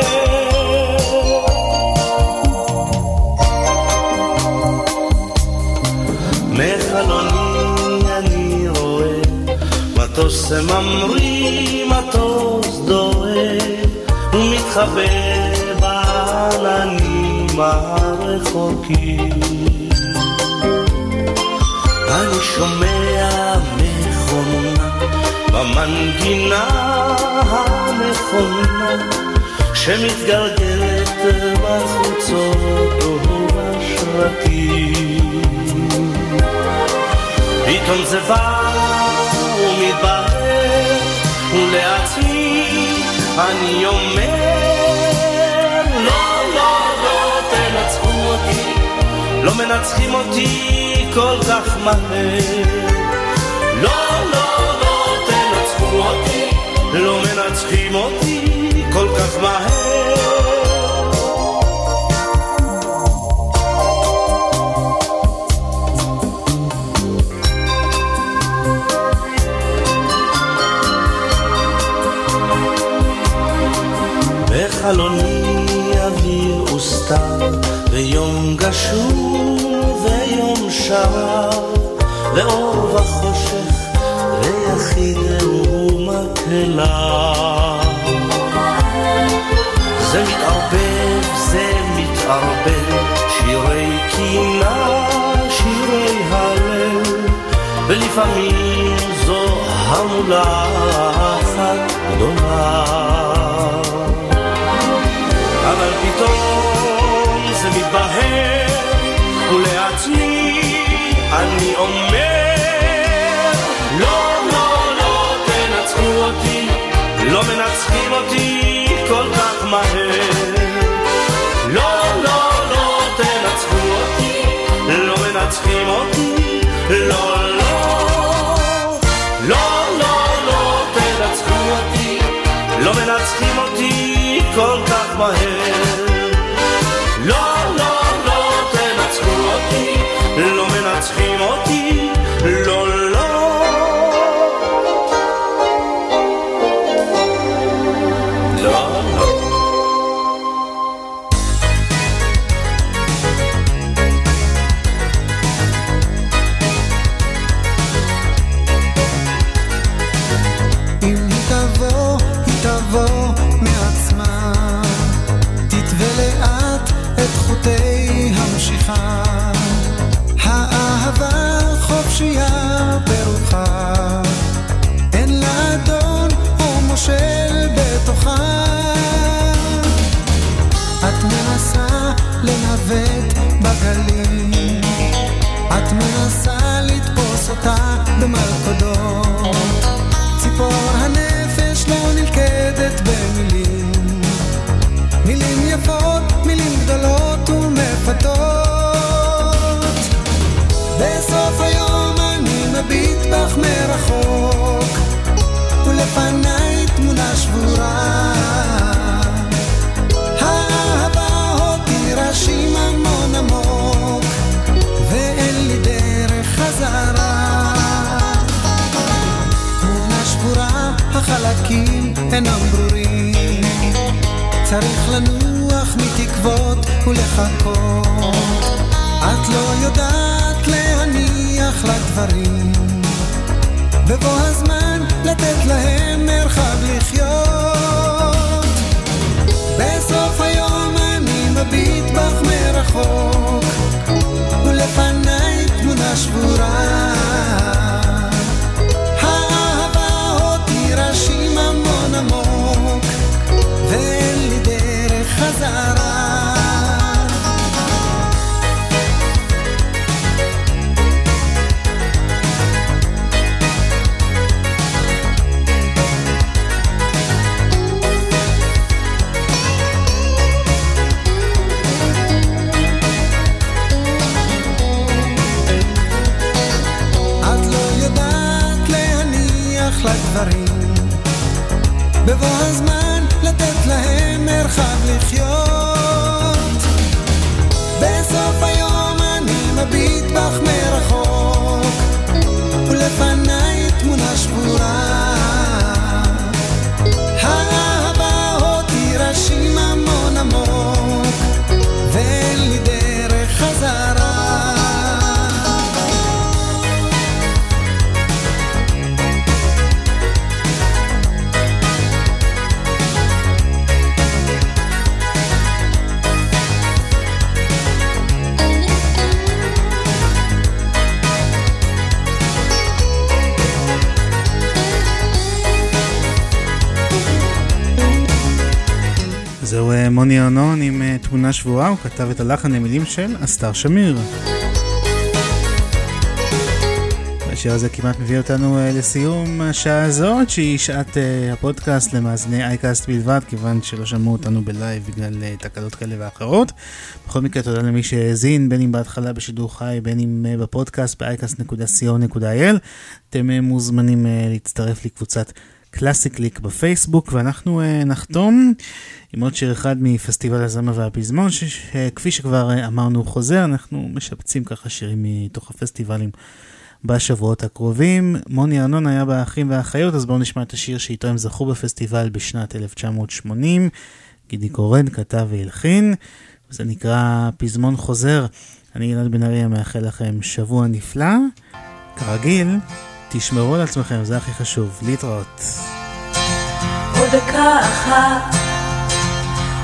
מחלוני אני רואה מטוס ממריא, מטוס דוהה ומתחבא בעננים הרחוקים אני שומע מכונה במנגינה הנכונה שמתגלגלת בחוצות ובשרקים פתאום זה בא ומתברר ולעצמי אני אומר לא מנצחים אותי כל כך מהר. לא, לא, לא תנצחו אותי לא מנצחים אותי כל כך מהר. בחלוני אוויר וסתר, ויום גשור ויום שרר, ואור וחושך, ויחיד ומקהלה. זה מתערבב, זה מתערבב, שירי קינה, שירי הלל, ולפעמים זו המולה אחת גדולה. ולעצמי אני אומר, לא, לא, לא תנצחו אותי, לא מנצחים אותי כל כך מהר. אינם ברורים. צריך לנוח מתקוות ולחכות. את לא יודעת להניח לדברים. בבוא הזמן לתת להם מרחב לחיות. שבועה, הוא כתב את הלחן למילים של אסתר שמיר. השיר הזה כמעט מביא אותנו אה, לסיום השעה הזאת, שהיא שעת אה, הפודקאסט למאזיני iCast בלבד, כיוון שלא שמעו אותנו ב live בגלל אה, תקלות כאלה ואחרות. בכל מקרה, תודה למי שהאזין, בין אם בהתחלה בשידור חי, בין אם בפודקאסט ב-iCast.co.il. אתם מוזמנים להצטרף לקבוצת קלאסי קליק בפייסבוק, ואנחנו אה, נחתום עם עוד שיר אחד מפסטיבל הזמר והפזמון, שכפי שכבר uh, אמרנו חוזר, אנחנו משפצים ככה שירים מתוך הפסטיבלים בשבועות הקרובים. מוני ארנון היה באחים והאחיות, אז בואו נשמע את השיר שאיתו הם זכו בפסטיבל בשנת 1980. גידי קורן כתב והלחין, זה נקרא פזמון חוזר. אני גלעד בן ארי מאחל לכם שבוע נפלא. כרגיל, תשמרו על עצמכם, זה הכי חשוב. להתראות. עוד דקה אחת,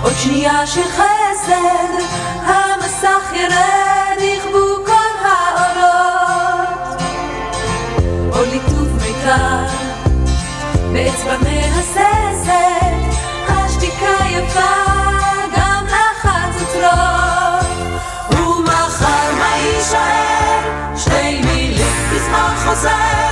עוד שנייה של חסד, המסך ירד, יכבו כל האורות. עוד ליטוף מיתר, באצבע מהססת, השתיקה יפה, גם לחצוצרות. ומחר מה יישאר? שתי מילים בזמן חוזר,